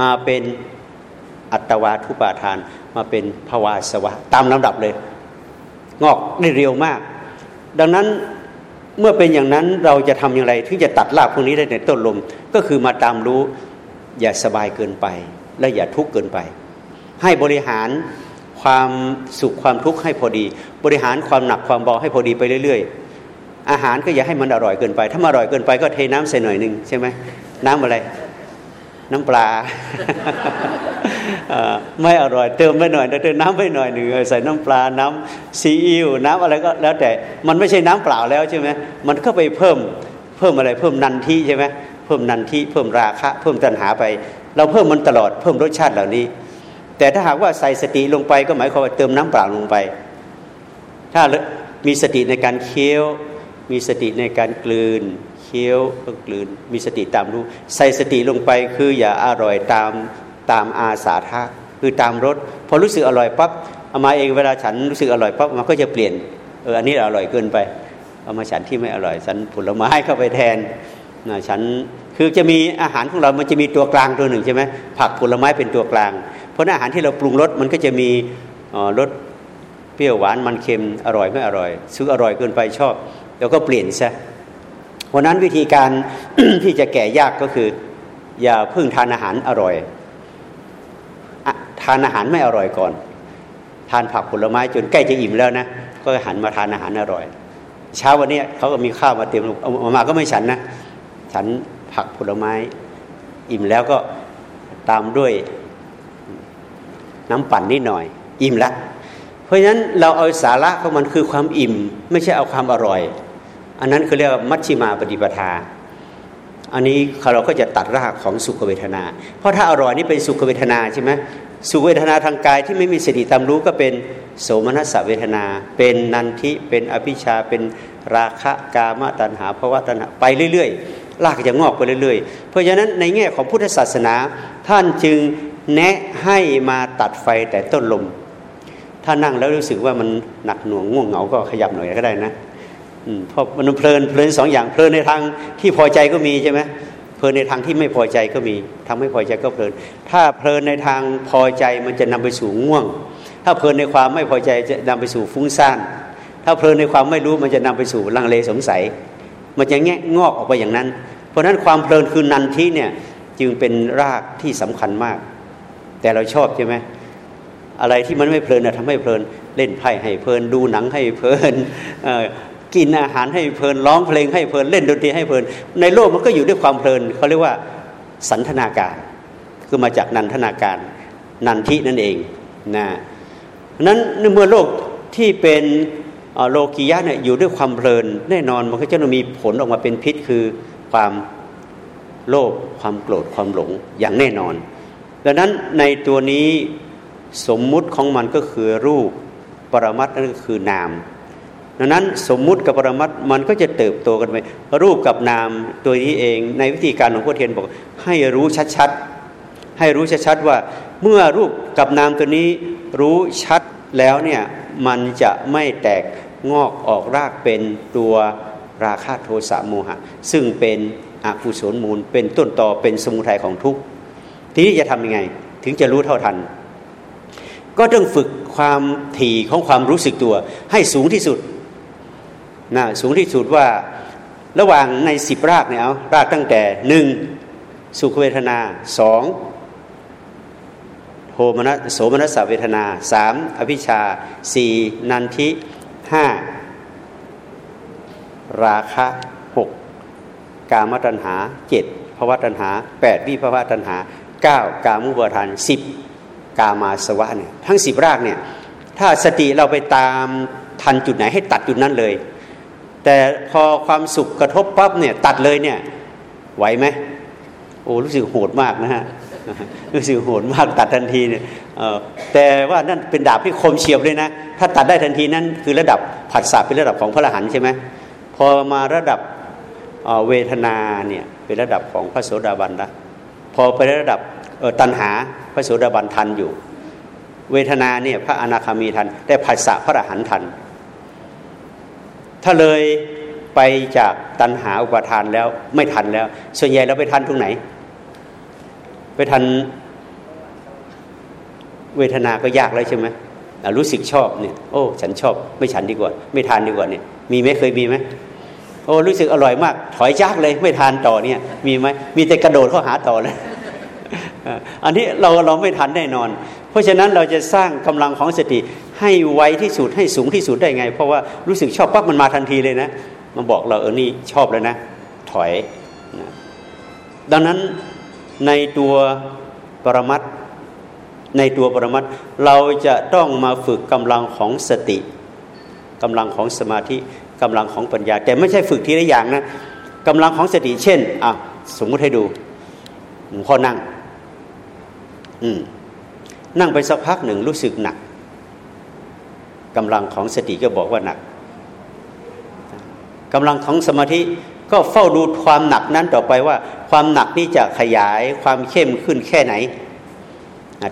มาเป็นอัตวาทุปาทาน มาเป็นภาวาสวะ ตามลำดับเลย งอกได้เร็วมาก ดังนั้น เมื่อเป็นอย่างนั้นเราจะทำอย่างไรที่จะตัดรากพวกนี้ได้ในต้นลม ก็คือมาตามรู้อย่าสบายเกินไป และอย่าทุกข์เกินไป ให้บริหารความสุขความทุกข์ให้พอดี บริหารความหนักความเบาให้พอดีไปเรื่อย ๆ อาหารก็อย่าให้มันอร่อยเกินไป ถ้ามาอร่อยเกินไปก็เทน้ำใส่หน่อยหนึ่งใช่ไหมน้ำอะไร น้ำปลาไม่อร่อยเติมไปหน่อยเติมน้ำไปหน่อยหนึ่งใส่น้ำปลาน้ำซีอิ๊วน้ำอะไรก็แล้วแต่มันไม่ใช่น้ำเปล่าแล้วใช่ไหมมันก็ไปเพิ่มเพิ่มอะไรเพิ่มนันทีใช่ไหมเพิ่มนันทีเพิ่มราคะ เพิ่มตัณหาไป เราเพิ่มมันตลอดเพิ่มรสชาติเหล่านี้ แต่ถ้าหากว่าใส่สติลงไปก็หมายความว่าเติมน้ำเปล่าลงไป ถ้ามีสติในการเคี้ยว มีสติในการกลืน เคี้ยวก็กลืนมีสติตามรู้ ใส่สติลงไปคืออย่าอร่อยตามตามอาสาทะคือตามรสพอรู้สึกอร่อยปั๊บเอามาเองเวลาฉันรู้สึกอร่อยปั๊บมันก็จะเปลี่ยนเอออันนี้อร่อยเกินไปเอามาฉันที่ไม่อร่อยฉันผลไม้เข้าไปแทนนะฉันคือจะมีอาหารของเรามันจะมีตัวกลางตัวหนึ่งใช่ไหมผักผลไม้เป็นตัวกลาง เพราะอาหารที่เราปรุงรสมันก็จะมีรสเปรี้ยวหวานมันเค็มอร่อยไม่อร่อย ซื้ออร่อยเกินไปชอบ แล้วก็เปลี่ยนซะ เพราะนั้นวิธีการที่จะแก่ยากก็คือ อย่าเพิ่งทานอาหารอร่อยทานอาหารไม่อร่อยก่อน ทานผักผลไม้จนใกล้จะอิ่มแล้วนะก็หันมาทานอาหารอร่อย เช้าวันนี้เขาก็มีข้าวมาเตรียมามาก็ไม่ฉันนะฉันผักผลไม้ อิ่มแล้วก็ตามด้วยน้ำปั่นนิดหน่อย อิ่มละเพราะฉะนั้นเราเอาสาระของมันคือความอิ่ม ไม่ใช่เอาความอร่อย อันนั้นคือเรียกว่ามัชชิมาปฏิปทา อันนี้เราก็จะตัดรากของสุขเวทนา เพราะถ้าอร่อยนี่เป็นสุขเวทนาใช่ไหมสุขเวทนาทางกายที่ไม่มีสติตามรู้ก็เป็นโสมนัสเวทนา เป็นนันทิเป็นอภิชาเป็นราคะกามตัณหาภาวะตัณหาไปเรื่อยๆลากจะงอกไปเรื่อยๆ เพราะฉะนั้นในแง่ของพุทธศาสนาท่านจึงแนะให้มาตัดไฟแต่ต้นลม ถ้านั่งแล้วรู้สึกว่ามันหนักหน่วงง่วงเหงาก็ขยับหน่อยก็ได้นะ พราะมันเพลินเพลินสองอย่างเพลินในทางที่พอใจก็มีใช่ไหมเพลินในทางที่ไม่พอใจก็มีทำไม่พอใจก็เพลิน ถ้าเพลินในทางพอใจมันจะนำไปสู่ง่วง ถ้าเพลินในความไม่พอใจจะนำไปสู่ฟุ้งซ่านถ้าเพลินในความไม่รู้มันจะนำไปสู่ลังเลสงสัย มันจะแงะงอกออกไปอย่างนั้น เพราะฉะนั้นความเพลินคือนันทีเนี่ยจึงเป็นรากที่สำคัญมาก แต่เราชอบใช่ไหมอะไรที่มันไม่เพลินนะทำให้เพลินเล่นไพ่ให้เพลินดูหนังให้เพลิน กินอาหารให้เพลินร้องเพลงให้เพลินเล่นดนตรีให้เพลิน ในโลกมันก็อยู่ด้วยความเพลินเขาเรียกว่าสันทนาการ คือมาจากนันทนาการ นันทินั่นเองนะนั้นเมื่อโลกที่เป็นโลกียะเนี่ยอยู่ด้วยความเพลิน แน่นอนมันก็จะมีผลออกมาเป็นพิษคือความโลภความโกรธความหลงอย่างแน่นอน ดังนั้นในตัวนี้สมมุติของมันก็คือรูปปรมัตนั่นก็คือนาม ดังนั้นสมมุติกับปรมัตมันก็จะเติบโตกันไปรูปกับนามตัวนี้เอง ในวิธีการของพุทธเทียนบอก ให้รู้ชัดๆให้รู้ชัดๆว่าเมื่อรูปกับนามตัวนี้รู้ชัดแล้วเนี่ยมันจะไม่แตกงอกออกรากเป็นตัวราคะโทสะโมหะ ซึ่งเป็นอกุศลมูล เป็นต้นต่อเป็นสมุทัยของทุกข์ทีนี้จะทำยังไง ถึงจะรู้เท่าทัน ก็ต้องฝึกความถี่ของความรู้สึกตัว ให้สูงที่สุด นะสูงที่สุดว่าระหว่างในสิบรากเนี่ยเอารากตั้งแต่หนึ่งสุขเวทนาสองโทมนัสโสมนัสเวทนาสามอภิชาสี่นันทิห้าราคะหกกามตัณหาเจ็ดภวตัณหาแปดวิภวตัณหาเก้ากามุปทานสิบกามาสวะเนี่ยทั้งสิบรากเนี่ยถ้าสติเราไปตามทันจุดไหนให้ตัดจุดนั้นเลย แต่พอความสุขกระทบปั๊บเนี่ย ตัดเลยเนี่ยไหวไหมโอ้รู้สึกโหดมากนะฮะรู้สึกโหดมากตัดทันทีเนี่ยแต่ว่านั่นเป็นดาบที่คมเฉียบเลยนะ ถ้าตัดได้ทันทีนั้นคือระดับผัสสะเป็นระดับของพระอรหันต์ใช่ไหมพอมาระดับเวทนาเนี่ยเป็นระดับของพระโสดาบันละพอไประดับตัณหาพระโสดาบันทันอยู่ เวทนาเนี่ยพระอนาคามีทัน แต่ผัสสะพระอรหันต์ทัน ถ้าเลยไปจากตันหาอุปทานแล้วไม่ทันแล้ว ส่วนใหญ่เราไปทันตรงไหน ไปทันเวทนาก็ยากแล้วใช่ไหมรู้สึกชอบเนี่ยโอ้ ฉันชอบ ไม่ฉันดีกว่า ไม่ทานดีกว่าเนี่ย มีไหมเคยมีไหมโอ้รู้สึกอร่อยมาก ถอยจากเลย ไม่ทานต่อเนี่ย มีไหมมีแต่กระโดดเข้าหาต่อเลยอันนี้เราเราไม่ทันแน่นอน ราะฉะนั้นเราจะสร้างกำลังของสติให้ไวที่สุดให้สูงที่สุดได้ไง เพราะว่ารู้สึกชอบปั๊บมันมาทันทีเลยนะมันบอกเราเออนี่ชอบแล้วนะ ถอยนะดังนั้นในตัวปรมัตในตัวปรมัตเราจะต้องมาฝึกกำลังของสติกำลังของสมาธิกำลังของปัญญา แต่ไม่ใช่ฝึกทีละอย่างนะกำลังของสติ เช่นอะสมมติให้ดูหลวงพ่อนั่ง อืม นั่งไปสักพักหนึ่งรู้สึกหนักกำลังของสติก็บอกว่าหนักกำลังของสมาธิก็เฝ้าดูความหนักนั้นต่อไปว่า ความหนักนี้จะขยายความเข้มขึ้นแค่ไหน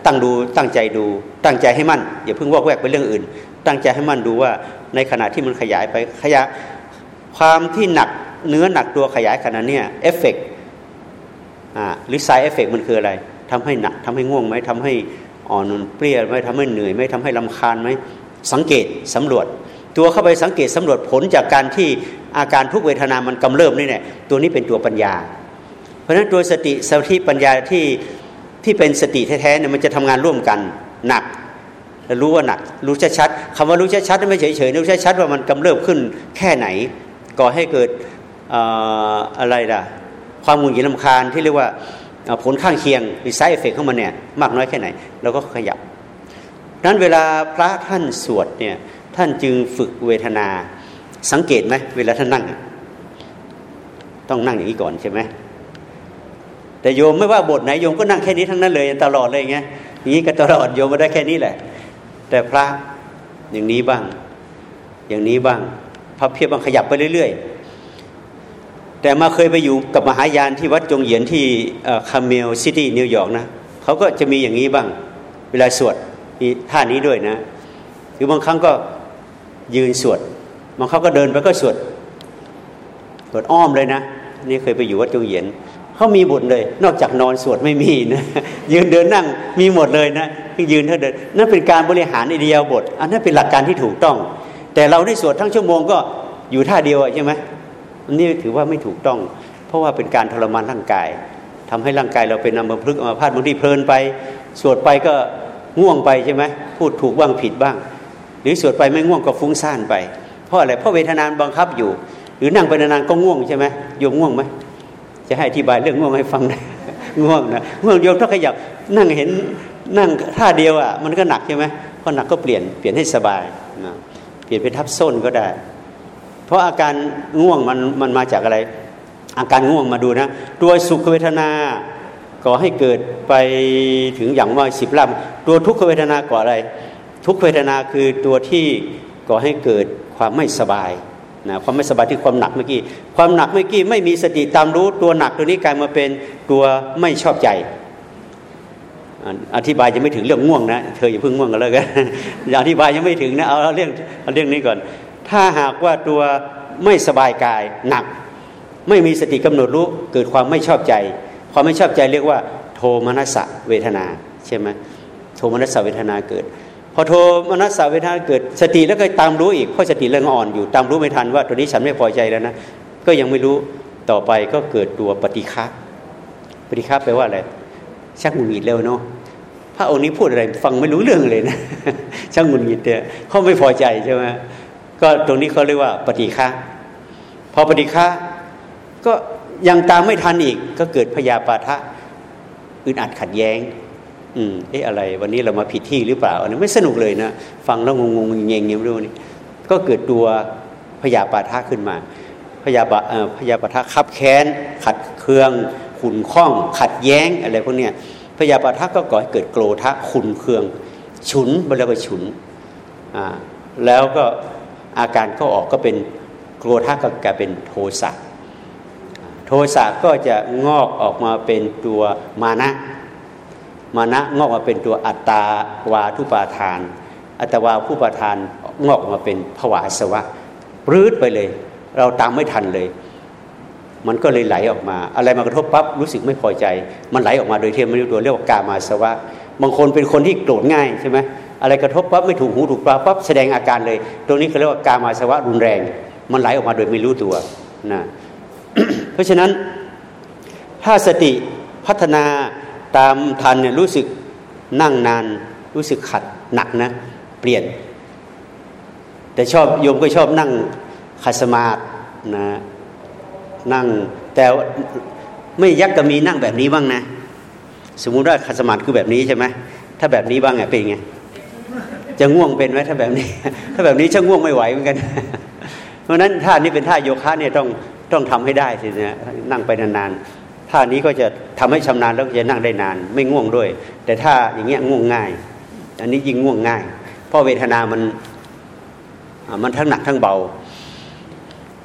ตั้งดูตั้งใจดู ตั้งใจให้มั่นอย่าเพิ่งวอกแวกไปเรื่องอื่น ตั้งใจให้มั่นดูว่าในขณะที่มันขยายไปขยายความที่หนักเนื้อหนักตัวขยายขนาดนี้เอฟเฟกอ่าหรือ side effect มันคืออะไรทำให้หนักทำให้ง่วงไหมทำให้ อ่อนเปรี้ยไหมทำให้เหนื่อยไหมทำให้ลำคาญไหมสังเกตสำรวจ ตัวเข้าไปสังเกตสำรวจผลจากการที่อาการทุกเวทนามันกำเริบนี่แหละตัวนี้เป็นตัวปัญญา เพราะฉะนั้นตัวสติสมาธิปัญญาที่ที่เป็นสติแท้ๆเนี่ยมันจะทำงานร่วมกันหนักรู้ว่าหนัก รู้ชัดๆคำว่ารู้ชัดๆไม่เฉยๆรู้ชัดๆว่ามันกำเริบขึ้นแค่ไหน ก่อให้เกิดอะไรล่ะ ความหงุดหงิดรำคาญที่เรียกว่า ผลข้างเคียงหรือ side effect ของมันเนี่ยมากน้อยแค่ไหนเราก็ขยับนั้นเวลาพระท่านสวดเนี่ยท่านจึงฝึกเวทนาสังเกตไหมเวลาท่านนั่ง ต้องนั่งอย่างนี้ก่อนใช่ไหมแต่โยมไม่ว่าบทไหนโยมก็นั่งแค่นี้ทั้งนั้นเลยตลอดเลยไงอย่างนี้ก็ตลอดโยมมาได้แค่นี้แหละ แต่พระอย่างนี้บ้าง อย่างนี้บ้างพับเพียบบ้างขยับไปเรื่อยๆ แต่อาตมาเคยไปอยู่กับมหายานที่วัดจงเหยียนที่ Carmel City นิวยอร์กนะเขาก็จะมีอย่างนี้บ้าง เวลาสวดมีท่านี้ด้วยนะหรือบางครั้งก็ยืนสวดบางครั้งก็เดินไปก็สวดสวดอ้อมเลยนะนี่เคยไปอยู่วัดจงเหยียนเขามีบทเลย นอกจากนอนสวดไม่มีนะยืนเดินนั่งมีหมดเลยนะยืนเท่าเดิน นั่นเป็นการบริหารอิเดียบท อันนั้นเป็นหลักการที่ถูกต้อง แต่เราได้สวดทั้งชั่วโมงก็อยู่ท่าเดียวใช่ไหม อันนี้ถือว่าไม่ถูกต้อง เพราะว่าเป็นการทรมานร่างกายทำให้ร่างกายเราเป็นอัมพฤกษ์อัมพาตบางทีเพลินไป สวดไปก็ง่วงไปใช่ไหมพูดถูกบ้างผิดบ้าง หรือสวดไปไม่ง่วงก็ฟุ้งซ่านไป เพราะอะไรเพราะเวทนานบังคับอยู่ หรือนั่งไปนานๆก็ง่วงใช่ไหมโยมง่วงไหมจะให้อธิบายเรื่องง่วงให้ฟังนะง่วงนะง่วงโยมต้องขยับนั่งเห็นนั่งท่าเดียวอะมันก็หนักใช่ไหมพอหนักก็เปลี่ยนเปลี่ยนให้สบายนะเปลี่ยนเป็นทับส้นก็ได้ เพราะอาการง่วงมันมันมาจากอะไร อาการง่วงมาดูนะ ตัวสุขเวทนาก่อให้เกิดไปถึงอย่างว่าสิบลำตัวทุกขเวทนาก่ออะไร ทุกขเวทนาคือตัวที่ก่อให้เกิดความไม่สบายนะความไม่สบายที่ความหนักเมื่อกี้ ความหนักเมื่อกี้ไม่มีสติตามรู้ตัวหนักตัวนี้กลายมาเป็นตัวไม่ชอบใจ อธิบายจะไม่ถึงเรื่องง่วงนะ เธออย่าเพิ่งง่วงกันเลยกันอธิบายยังไม่ถึงนะเอาเรื่องเอาเรื่องนี้ก่อน ถ้าหากว่าตัวไม่สบายกายหนัก ไม่มีสติกำหนดรู้เกิดความไม่ชอบใจ ความไม่ชอบใจเรียกว่า โทมนัสเวทนาใช่ไหมโทมนัสเวทนาเกิด พอโทมนัสสาเวทนาเกิด สติแล้วก็ตามรู้อีกเพราะสติเรื่องอ่อนอยู่ตามรู้ไม่ทันว่าตัวนี้ฉันไม่พอใจแล้วนะก็ยังไม่รู้ต่อไปก็เกิดตัวปฏิฆะปฏิฆะแปลว่าอะไรชักหงุดหงิดเร็วเนาะพระองค์นี้พูดอะไรฟังไม่รู้เรื่องเลยนะช่างหงุดหงิดเนี่ยเขาไม่พอใจใช่ไหม ก็ตรงนี้เขาเรียกว่าปฏิฆะพอปฏิฆะก็ยังตามไม่ทันอีก ก็เกิดพยาปาทะอึดอัดขัดแย้ง อืมเอ๊ะอะไร วันนี้เรามาผิดที่หรือเปล่าอันนี้ไม่สนุกเลยนะฟังแล้วงงงเงงเงี้ยไม่รู้นี่ก็เกิดตัวพยาบาทะขึ้นมาพยาบาพยาบาทะคับแค้น ขัดเคือง ขุนข้อง ขัดแย้งอะไรพวกเนี้ยพยาบาทะก็ก่อให้เกิดโกรธะขุนเคือง ฉุนบริวฉุนอ่าแล้วก็ อาการก็ออกก็เป็นโกรธะก็กลายเป็นโทสะโทสะก็จะงอกออกมาเป็นตัวมานะ มานะงอกมาเป็นตัวอัตตาวาทุปาทาน อัตวาผู้ปาทานงอกมาเป็นภวาสวะรื้ดไปเลย เราตามไม่ทันเลย มันก็เลยไหลออกมา อะไรมากระทบปั๊บรู้สึกไม่พอใจ มันไหลออกมาโดยเทียมไม่รู้ตัวเรียกว่ากามาสวะ บางคนเป็นคนที่โกรธง่ายใช่ไหม อะไรกระทบปั๊บไม่ถูกหูถูกปลาปั๊บแสดงอาการเลย ตรงนี้เขาเรียกว่ากามาสวะรุนแรง มันไหลออกมาโดยไม่รู้ตัวนะเพราะฉะนั้นถ้าสติพัฒนาตามทันเนี่ยรู้สึกนั่งนาน รู้สึกขัดหนักนะ เปลี่ยน แต่ชอบโยมก็ชอบนั่งขัดสมาธินะนั่งแต่ไม่ยักก็มีนั่งแบบนี้บ้างนะ สมมุติว่าขัดสมาธิคือแบบนี้ใช่ไหมถ้าแบบนี้บ้างไงเป็นไง จะง่วงเป็นไหมถ้าแบบนี้ ถ้าแบบนี้จะง่วงไม่ไหวเหมือนกัน เพราะนั้นท่านี้เป็นท่าโยคะเนี่ยต้องต้องทำให้ได้สินะนั่งไปนานๆท่านี้ก็จะทำให้ชำนาญแล้วจะนั่งได้นาน ไม่ง่วงด้วย แต่ถ้าอย่างเงี้ยง่วงง่าย อันนี้ยิ่งง่วงง่าย เพราะเวทนามันมันทั้งหนักทั้งเบา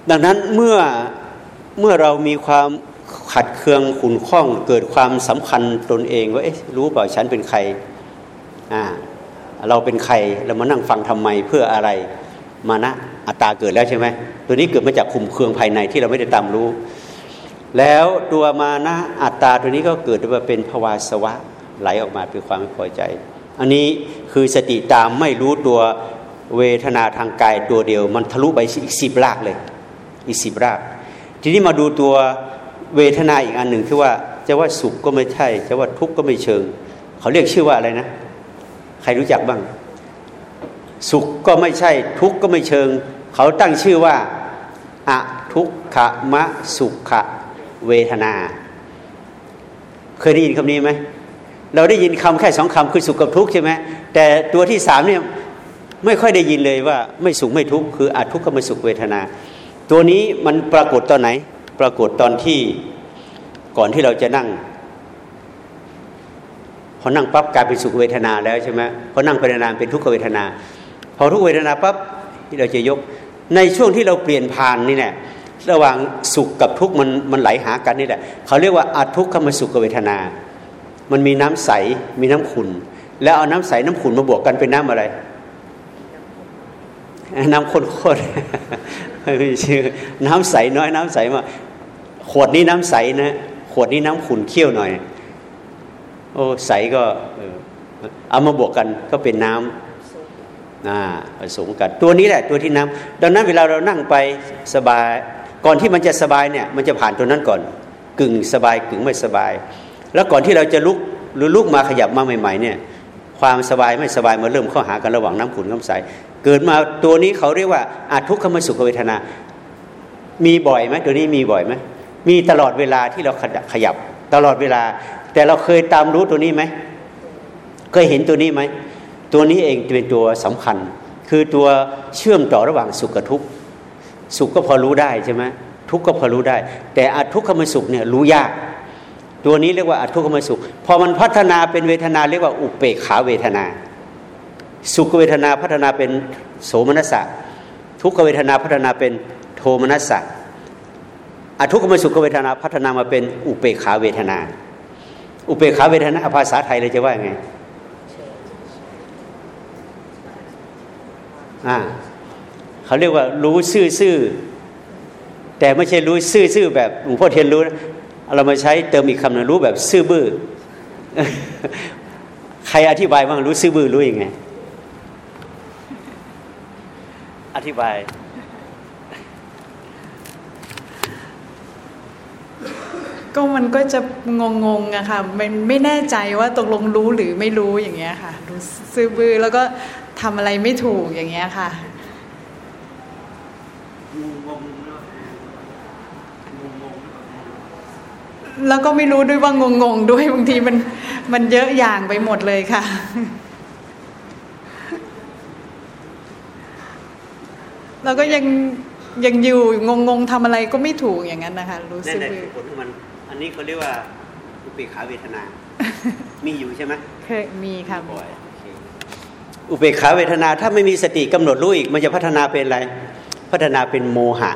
ดังนั้นเมื่อเมื่อเรามีความขัดเคืองขุนข้องเกิดความสำคัญตนเองว่าเอ๊ะรู้เปล่าฉันเป็นใครอ่า เราเป็นใครเรามานั่งฟังทำไมเพื่ออะไรมานะอัตตาเกิดแล้วใช่ไหมตัวนี้เกิดมาจากขุมเคืองภายในที่เราไม่ได้ตามรู้ แล้วตัวมานะอัตตาตัวนี้ก็เกิดมาเป็นภวาสวะไหลออกมาเป็นความไม่พอใจ อันนี้คือสติตามไม่รู้ตัวเวทนาทางกายตัวเดียว มันทะลุไปอีกสิบรากเลย อีกสิบราก ทีนี้มาดูตัวเวทนาอีกอันหนึ่งคือว่าจะว่าสุขก็ไม่ใช่จะว่าทุกข์ก็ไม่เชิง เขาเรียกชื่อว่าอะไรนะ ใครรู้จักบ้าง สุขก็ไม่ใช่ ทุกข์ก็ไม่เชิง เขาตั้งชื่อว่าอะทุกขมะสุขเวทนา เคยได้ยินคำนี้ไหมเราได้ยินคำแค่สองคำคือสุขกับทุกข์ใช่ไหมแต่ตัวที่สามเนี่ยไม่ค่อยได้ยินเลยว่า ไม่สุขไม่ทุกข์คืออาทุกขมสุขเวทนา ตัวนี้มันปรากฏตอนไหน ปรากฏตอนที่ก่อนที่เราจะนั่ง พอนั่งปั๊บกลายเป็นสุขเวทนาแล้วใช่ไหมพอนั่งไปนานเป็นทุกขเวทนา พอทุกเวทนาปั๊บที่เราจะยกในช่วงที่เราเปลี่ยนผ่านนี่แหละระหว่างสุขกับทุกข์มันมันไหลหากันนี่แหละเขาเรียกว่าอาทุกขมสุขเวทนา มันมีน้ำใสมีน้ำขุ่นแล้วเอาน้ำใสน้ำขุ่นมาบวกกันเป็นน้ำอะไร น้ำข้นๆไม่ชื่อน้ำใสน้อยน้ำใสมาขวดนี้น้ำใสนะขวดนี้น้ำขุ่นเคี่ยวหน่อย โอ้ใสก็เอามาบวกกันก็เป็นน้ำผสมกันตัวนี้แหละตัวที่น้ำดังนั้นเวลาเรานั่งไปสบาย ก่อนที่มันจะสบายเนี่ยมันจะผ่านตัวนั้นก่อน กึ่งสบายกึ่งไม่สบาย แล้วก่อนที่เราจะลุกหรือลุกมาขยับมาใหม่ๆเนี่ยความสบายไม่สบายมาเริ่มเข้าหากันระหว่างน้ำขุ่นน้ำใส เกิดมาตัวนี้เขาเรียกว่าอาทุกขมสุขเวทนา มีบ่อยไหมตัวนี้มีบ่อยไหมมีตลอดเวลาที่เราขยับตลอดเวลา แต่เราเคยตามรู้ตัวนี้ไหมเคยเห็นตัวนี้ไหมตัวนี้เองเป็นตัวสำคัญ คือตัวเชื่อมต่อระหว่างสุขกับทุกข์สุขก็พอรู้ได้ใช่ไหมทุกข์ก็พอรู้ได้ แต่อทุกขมสุขเนี่ยรู้ยาก ตัวนี้เรียกว่าอทุกขมสุข พอมันพัฒนาเป็นเวทนาเรียกว่าอุเปกขาเวทนา สุขเวทนาพัฒนาเป็นโสมนัสสะทุกขเวทนาพัฒนาเป็นโทมนัสสะอทุกขมสุขเวทนาพัฒนามาเป็นอุเปขาเวทนา อุเปขาเวทนาภาษาไทยเลยจะว่าไงอ่าเขาเรียกว่ารู้ซื่อๆแต่ไม่ใช่รู้ซื่อๆแบบหลวงพ่อเทียนรู้นะเรามาใช้เติมอีกคำหนึ่งรู้แบบซื่อบื้อใครอธิบายบ้างรู้ซื่อบื้อรู้ยังไง อธิบาย ก็มันก็จะงงงอะค่ะมันไม่แน่ใจว่าตกลงรู้หรือไม่รู้อย่างเงี้ยค่ะรู้ซื้อบือแล้วก็ทำอะไรไม่ถูกอย่างเงี้ยค่ะแล้วก็ไม่รู้ด้วยว่างงงด้วยบางทีมันมันเยอะอย่างไปหมดเลยค่ะ แล้วก็ยังยังอยู่งงงทำอะไรก็ไม่ถูกอย่างนั้นนะคะ รู้สึกผลขอมัน อันนี้เขาเรียกว่าอุเบกขาเวทนา มีอยู่ใช่ไหมเคยมีค่ะบ่อยอุเบกขาเวทนาถ้าไม่มีสติกำหนดรู้อีก มันจะพัฒนาเป็นอะไร พัฒนาเป็นโมหะ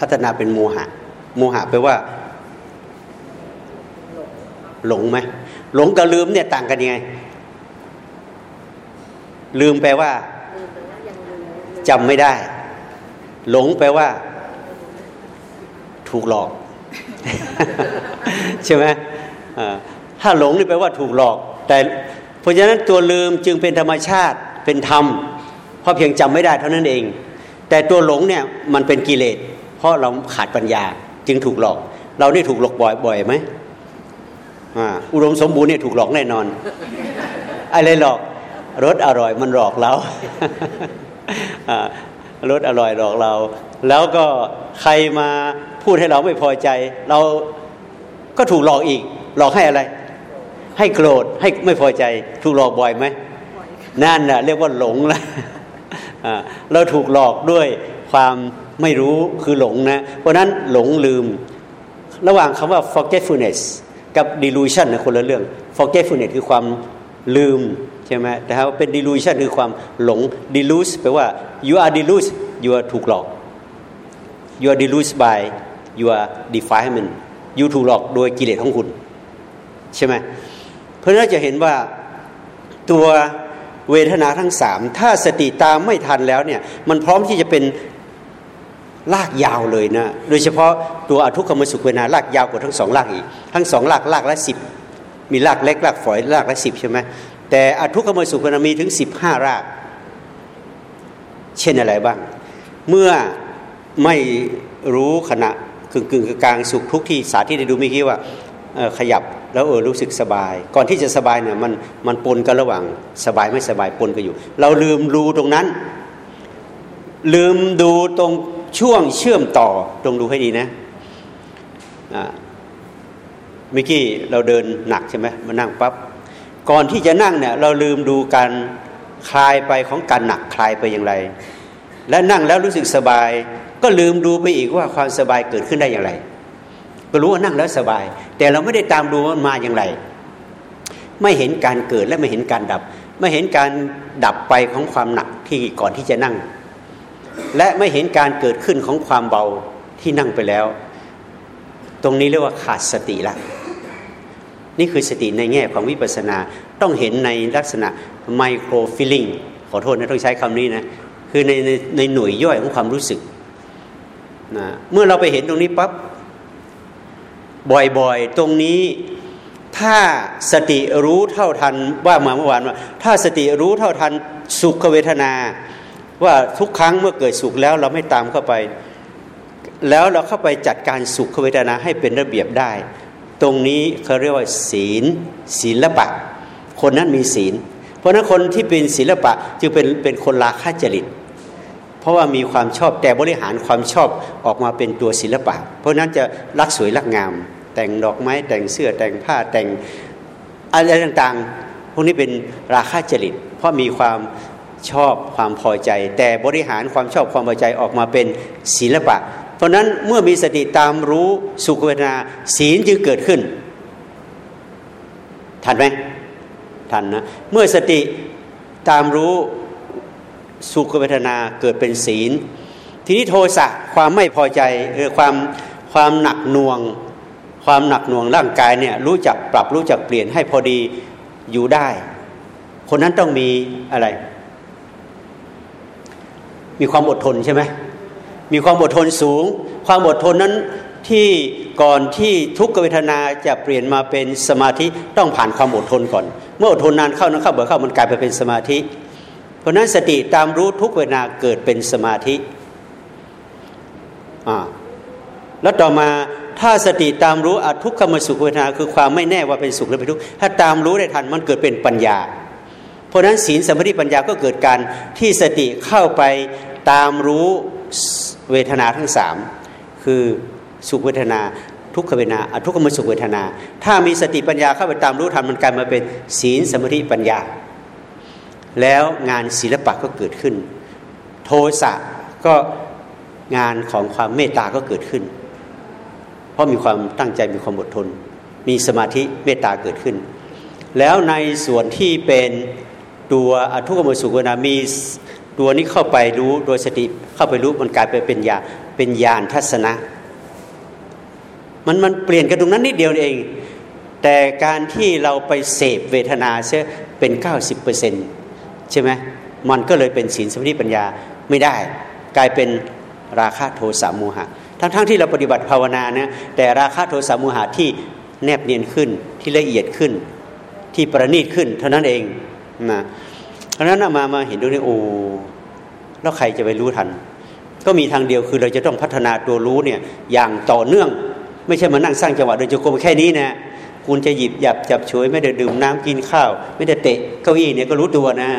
พัฒนาเป็นโมหะ โมหะแปลว่า หลงไหมหลงกับลืมเนี่ยต่างกันยังไง ลืมแปลว่าจำไม่ได้ หลงแปลว่า ถูกหลอก ใช่ไหมถ้าหลงนี่แปลว่าถูกหลอก แต่เพราะฉะนั้นตัวลืมจึงเป็นธรรมชาติเป็นธรรม เพราะเพียงจำไม่ได้เท่านั้นเอง แต่ตัวหลงเนี่ยมันเป็นกิเลส เพราะเราขาดปัญญาจึงถูกหลอก เรานี่ถูกหลอกบ่อยๆไหมอุดมสมบูรณ์เนี่ยถูกหลอกแน่นอน อะไรหลอกรสอร่อยมันหลอกเรารสอร่อยหลอกเรา แล้วก็ใครมา พูดให้เราไม่พอใจ เราก็ถูกหลอกอีก หลอกให้อะไร ให้โกรธให้ไม่พอใจ ถูกหลอกบ่อยไหมนั่นน่ะเรียกว่าหลงละเราถูกหลอกด้วยความไม่รู้คือหลงนะ เพราะนั้นหลงลืม ระหว่างคำว่า forgetfulness กับ delusion นะคนละเรื่อง forgetfulness คือความลืมใช่ไหมแต่ถ้าเป็น delusion คือความหลง delude แปลว่า you are delude you are ถูกหลอก you are deluded by your defilement you ถูกหลอกโดยกิเลสของคุณ ใช่ไหมเพราะนั้นจะเห็นว่าตัวเวทนาทั้งสามถ้าสติตามไม่ทันแล้วเนี่ยมันพร้อมที่จะเป็นลากยาวเลยนะ โดยเฉพาะตัวอทุกขมสุขเวนาลากยาวกว่าทั้งสองลากอีก ทั้งสองลากลากละสิบมีลากเล็กลากฝอยลากละสิบใช่ไหมแต่อทุกขมสุขเวนามีถึงสิบห้าราก เช่นอะไรบ้าง เมื่อไม่รู้ขณะ กึ่งกึ่งกลางสุขทุกที่สาธิตได้ดูไม่คิดว่าขยับแล้วเออรู้สึกสบาย ก่อนที่จะสบายเนี่ยมันมันปนกันระหว่างสบายไม่สบายปนกันอยู่ เราลืมรู้ตรงนั้น ลืมดูตรงช่วงเชื่อมต่อตรงดูให้ดีนะเมื่อกี้เราเดินหนักใช่ไหมมานั่งปับ๊บก่อนที่จะนั่งเนี่ยเราลืมดูการคลายไปของการหนักคลายไปอย่างไร และนั่งแล้วรู้สึกสบาย ก็ลืมดูไปอีกว่าความสบายเกิดขึ้นได้อย่างไร ก็รู้ว่านั่งแล้วสบาย แต่เราไม่ได้ตามดูว่ามันมาอย่างไร ไม่เห็นการเกิดและไม่เห็นการดับ ไม่เห็นการดับไปของความหนักที่ก่อนที่จะนั่ง และไม่เห็นการเกิดขึ้นของความเบาที่นั่งไปแล้ว ตรงนี้เรียกว่าขาดสติละนี่คือสติในแง่ของวิปัสสนาต้องเห็นในลักษณะไมโครฟิลลิ่งขอโทษนะต้องใช้คำนี้นะ คือในในในหน่วยย่อยของความรู้สึก นะเมื่อเราไปเห็นตรงนี้ปับ๊บบ่อยๆ ตรงนี้ถ้าสติรู้เท่าทันว่ามาเมื่อวานว่า ถ้าสติรู้เท่าทันสุขเวทนา ว่าทุกครั้งเมื่อเกิดสุขแล้วเราไม่ตามเข้าไป แล้วเราเข้าไปจัดการสุขเวทนาให้เป็นระเบียบได้ ตรงนี้เขาเรียกว่า ศีล ศีลปะ คนนั้นมีศีล เพราะนั้นคนที่เป็นศีลปะจึงเป็นเป็นคนราคะจริต ราะว่ามีความชอบแต่บริหารความชอบออกมาเป็นตัวศิลปะ เพราะนั้นจะรักสวยรักงาม แต่งดอกไม้แต่งเสื้อแต่งผ้าแต่งอะไรต่างๆ พวกนี้เป็นราคาจริต เพราะมีความชอบความพอใจ แต่บริหารความชอบความพอใจออกมาเป็นศิลปะ เพราะนั้นเมื่อมีสติตามรู้สุขเวทนาศีลจึงเกิดขึ้น ทันไหมทันนะเมื่อสติตามรู้ สุขเวทนาเกิดเป็นศีล ทีนี้โทสะความไม่พอใจเออความความหนักหน่วง ความหนักหน่วงร่างกายเนี่ยรู้จักปรับรู้จักเปลี่ยนให้พอดีอยู่ได้ คนนั้นต้องมีอะไร มีความอดทนใช่ไหมมีความอดทนสูง ความอดทนนั้นที่ก่อนที่ทุกขเวทนาจะเปลี่ยนมาเป็นสมาธิต้องผ่านความอดทนก่อน เมื่ออดทนนานเข้านั้นเข้าเบื่อเข้ามันกลายไปเป็นสมาธิ ราะนั้นสติตามรู้ทุกเวทนาเกิดเป็นสมาธิอ่าแล้วต่อมาถ้าสติตามรู้อทุกขมสุขเวทนาคือความไม่แน่ว่าเป็นสุขหรือเป็นทุกข์ถ้าตามรู้ได้ทันมันเกิดเป็นปัญญา เพราะฉะนั้นศีลสมาธิปัญญาก็เกิดการที่สติเข้าไปตามรู้เวทนาทั้งสามคือสุขเวทนา ทุกขเวทนาอทุกขมสุขเวทนา ถ้ามีสติปัญญาเข้าไปตามรู้ทันมันกลายมาเป็นศีลสมาธิปัญญา แล้วงานศิลปะก็เกิดขึ้น โทสะก็งานของความเมตตาก็เกิดขึ้น เพราะมีความตั้งใจมีความอดทน มีสมาธิเมตตาเกิดขึ้น แล้วในส่วนที่เป็นตัวอทุกขมสุขนามีตัวนี้เข้าไปรู้โดยสติเข้าไปรู้มันกลายไปเป็นญาเป็นญาณทัศนะ มันมันเปลี่ยนกันตรงนั้นนิดเดียวเอง แต่การที่เราไปเสพเวทนาเสียเป็น 90% ใช่ไหมมันก็เลยเป็นศีลสมาธิปัญญาไม่ได้ กลายเป็นราคะโทสะโมหะ ทั้งๆทที่เราปฏิบัติภาวนาเนี่ยแต่ราคะโทสะโมหะที่แนบเนียนขึ้นที่ละเอียดขึ้น ที่ประณีตขึ้น เท่านั้นเองนะเพราะนั้นมามาเห็นดูนี่โอ้แล้วใครจะไปรู้ทัน ก็มีทางเดียวคือเราจะต้องพัฒนาตัวรู้เนี่ยอย่างต่อเนื่อง ไม่ใช่มานั่งสร้างจังหวะโดยจะกรมแค่นี้นะ คุณจะหยิบหยับจับช่วยไม่ได้ดื่มน้ำกินข้าว ไม่ได้เตะเก้าอี้เนี่ยก็รู้ตัวนะ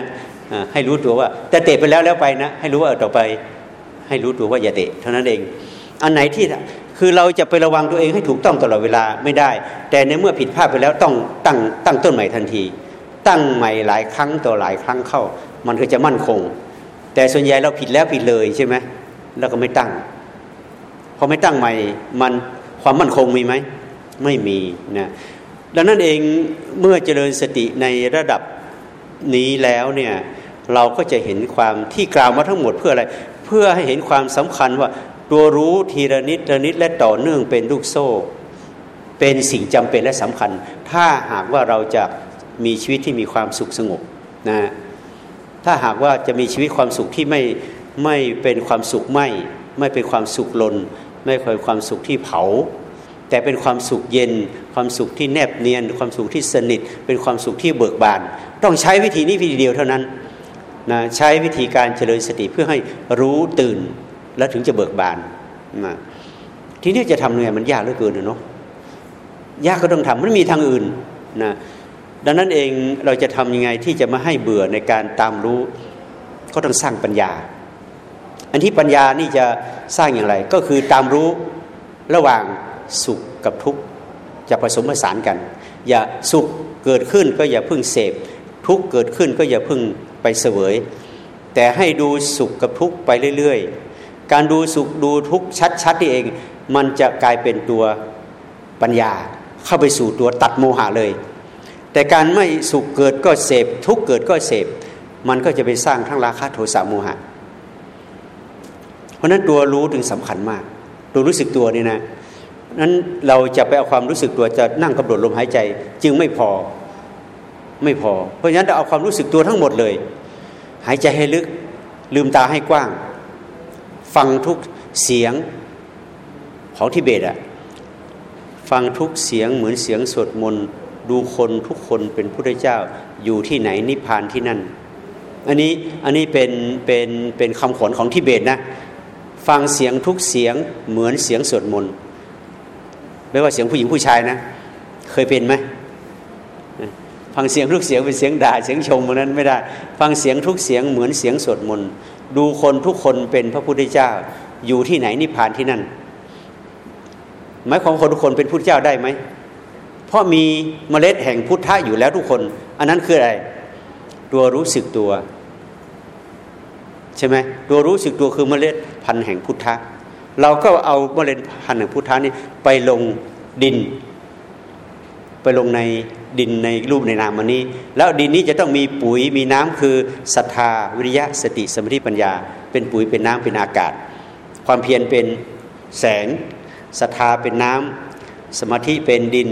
ให้รู้ตัวว่าแต่เตะไปแล้วแล้วไปนะ ให้รู้ว่าต่อไป ให้รู้ตัวว่าอย่าเตะเท่านั้นเอง อันไหนที่คือเราจะไประวังตัวเองให้ถูกต้องตลอดเวลาไม่ได้ แต่ในเมื่อผิดพลาดไปแล้วต้องตั้งตั้งต้นใหม่ทันที ตั้งใหม่หลายครั้งต่อหลายครั้งเข้า มันก็จะมั่นคง แต่ส่วนใหญ่เราผิดแล้วผิดเลยใช่ไหมแล้วก็ไม่ตั้งพอไม่ตั้งใหม่มันความมั่นคงมีไหมไม่มีนะ ดังนั้นเองเมื่อเจริญสติในระดับนี้แล้วเนี่ยเราก็จะเห็นความที่กล่าวมาทั้งหมดเพื่ออะไร เพื่อให้เห็นความสำคัญว่าตัวรู้ทีละนิดละนิดและต่อเนื่องเป็นลูกโซ่ เป็นสิ่งจำเป็นและสำคัญ ถ้าหากว่าเราจะมีชีวิตที่มีความสุขสงบนะถ้าหากว่าจะมีชีวิตความสุขที่ไม่ไม่เป็นความสุขไม่ ไม่เป็นความสุขลน ไม่เป็นความสุขที่เผา แต่เป็นความสุขเย็น ความสุขที่แนบเนียน ความสุขที่สนิท เป็นความสุขที่เบิกบาน ต้องใช้วิธีนี้วิธีเดียวเท่านั้นนะใช้วิธีการเจริญสติเพื่อให้รู้ตื่นแล้วถึงจะเบิกบานนะทีนี้จะทำยังไงมันยากเหลือเกินเนาะยากก็ต้องทำไม่มีทางอื่นนะดังนั้นเองเราจะทำยังไงที่จะมาให้เบื่อในการตามรู้ก็ต้องสร้างปัญญา อันที่ปัญญานี่จะสร้างอย่างไร ก็คือตามรู้ระหว่าง สุขกับทุกข์จะผสมผสานกัน อย่าสุขเกิดขึ้นก็อย่าพึ่งเสพ ทุกข์เกิดขึ้นก็อย่าพึ่งไปเสวย แต่ให้ดูสุขกับทุกข์ไปเรื่อยๆ การดูสุขดูทุกข์ชัดๆนี่เอง มันจะกลายเป็นตัวปัญญาเข้าไปสู่ตัวตัดโมหะเลย แต่การไม่สุขเกิดก็เสพ ทุกข์เกิดก็เสพ มันก็จะไปสร้างทั้งราคะโทสะโมหะ เพราะนั้นตัวรู้ถึงสำคัญมาก ตัวรู้สึกตัวนี่นะ นั้นเราจะไปเอาความรู้สึกตัวจะนั่งกำหนดลมหายใจ จึงไม่พอไม่พอ เพราะฉะนั้นเราเอาความรู้สึกตัวทั้งหมดเลย หายใจให้ลึกลืมตาให้กว้าง ฟังทุกเสียงของทิเบตอะฟังทุกเสียงเหมือนเสียงสวดมนต์ดูคนทุกคนเป็นพุทธเจ้าอยู่ที่ไหนนิพพานที่นั่น อันนี้อันนี้เป็นเป็นเป็นคำขวัญของทิเบตนะ ฟังเสียงทุกเสียงเหมือนเสียงสวดมนต์ ไม่ว่าเสียงผู้หญิงผู้ชายนะ เคยเป็นไหมฟังเสียงทุกเสียงเป็นเสียงด่าเสียงชมมันนั้นไม่ได้ ฟังเสียงทุกเสียงเหมือนเสียงสวดมนต์ดูคนทุกคนเป็นพระพุทธเจ้า อยู่ที่ไหนนิพพานที่นั่นหมายความคนทุกคนเป็นพุทธเจ้าได้ไหมเพราะมีเมล็ดแห่งพุทธะอยู่แล้วทุกคน อันนั้นคืออะไร ตัวรู้สึกตัว ใช่ไหมตัวรู้สึกตัวคือเมล็ดพันธุ์แห่งพุทธะ เราก็เอาเมล็ดพันธุ์แห่งพุทธะนี้ไปลงดิน ไปลงในดินในรูปในนามอันนี้ แล้วดินนี้จะต้องมีปุ๋ยมีน้ำคือศรัทธาวิริยะสติสมาธิปัญญา เป็นปุ๋ยเป็นน้ำเป็นอากาศ ความเพียรเป็นแสงศรัทธาเป็นน้ำสมาธิเป็นดิน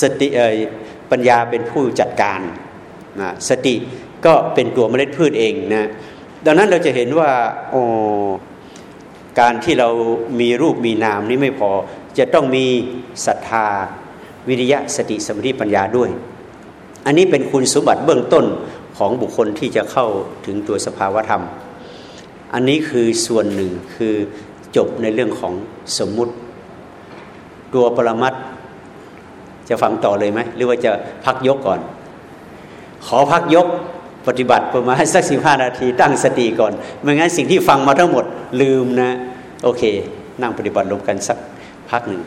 สติเอยปัญญาเป็นผู้จัดการนะสติก็เป็นตัวเมล็ดพืชเองนะดังนั้นเราจะเห็นว่าโอ้ การที่เรามีรูปมีนามนี้ไม่พอ จะต้องมีศรัทธา วิริยะสติสมาธิปัญญาด้วย อันนี้เป็นคุณสมบัติเบื้องต้นของบุคคลที่จะเข้าถึงตัวสภาวธรรม อันนี้คือส่วนหนึ่งคือจบในเรื่องของสมมุติ ตัวปรมัตจะฟังต่อเลยไหมหรือว่าจะพักยกก่อน ขอพักยก ปฏิบัติประมาณสักสิบห้านาที ตั้งสติก่อนไม่งั้นสิ่งที่ฟังมาทั้งหมดลืมนะ โอเค นั่งปฏิบัติรวมกันสักพักหนึ่ง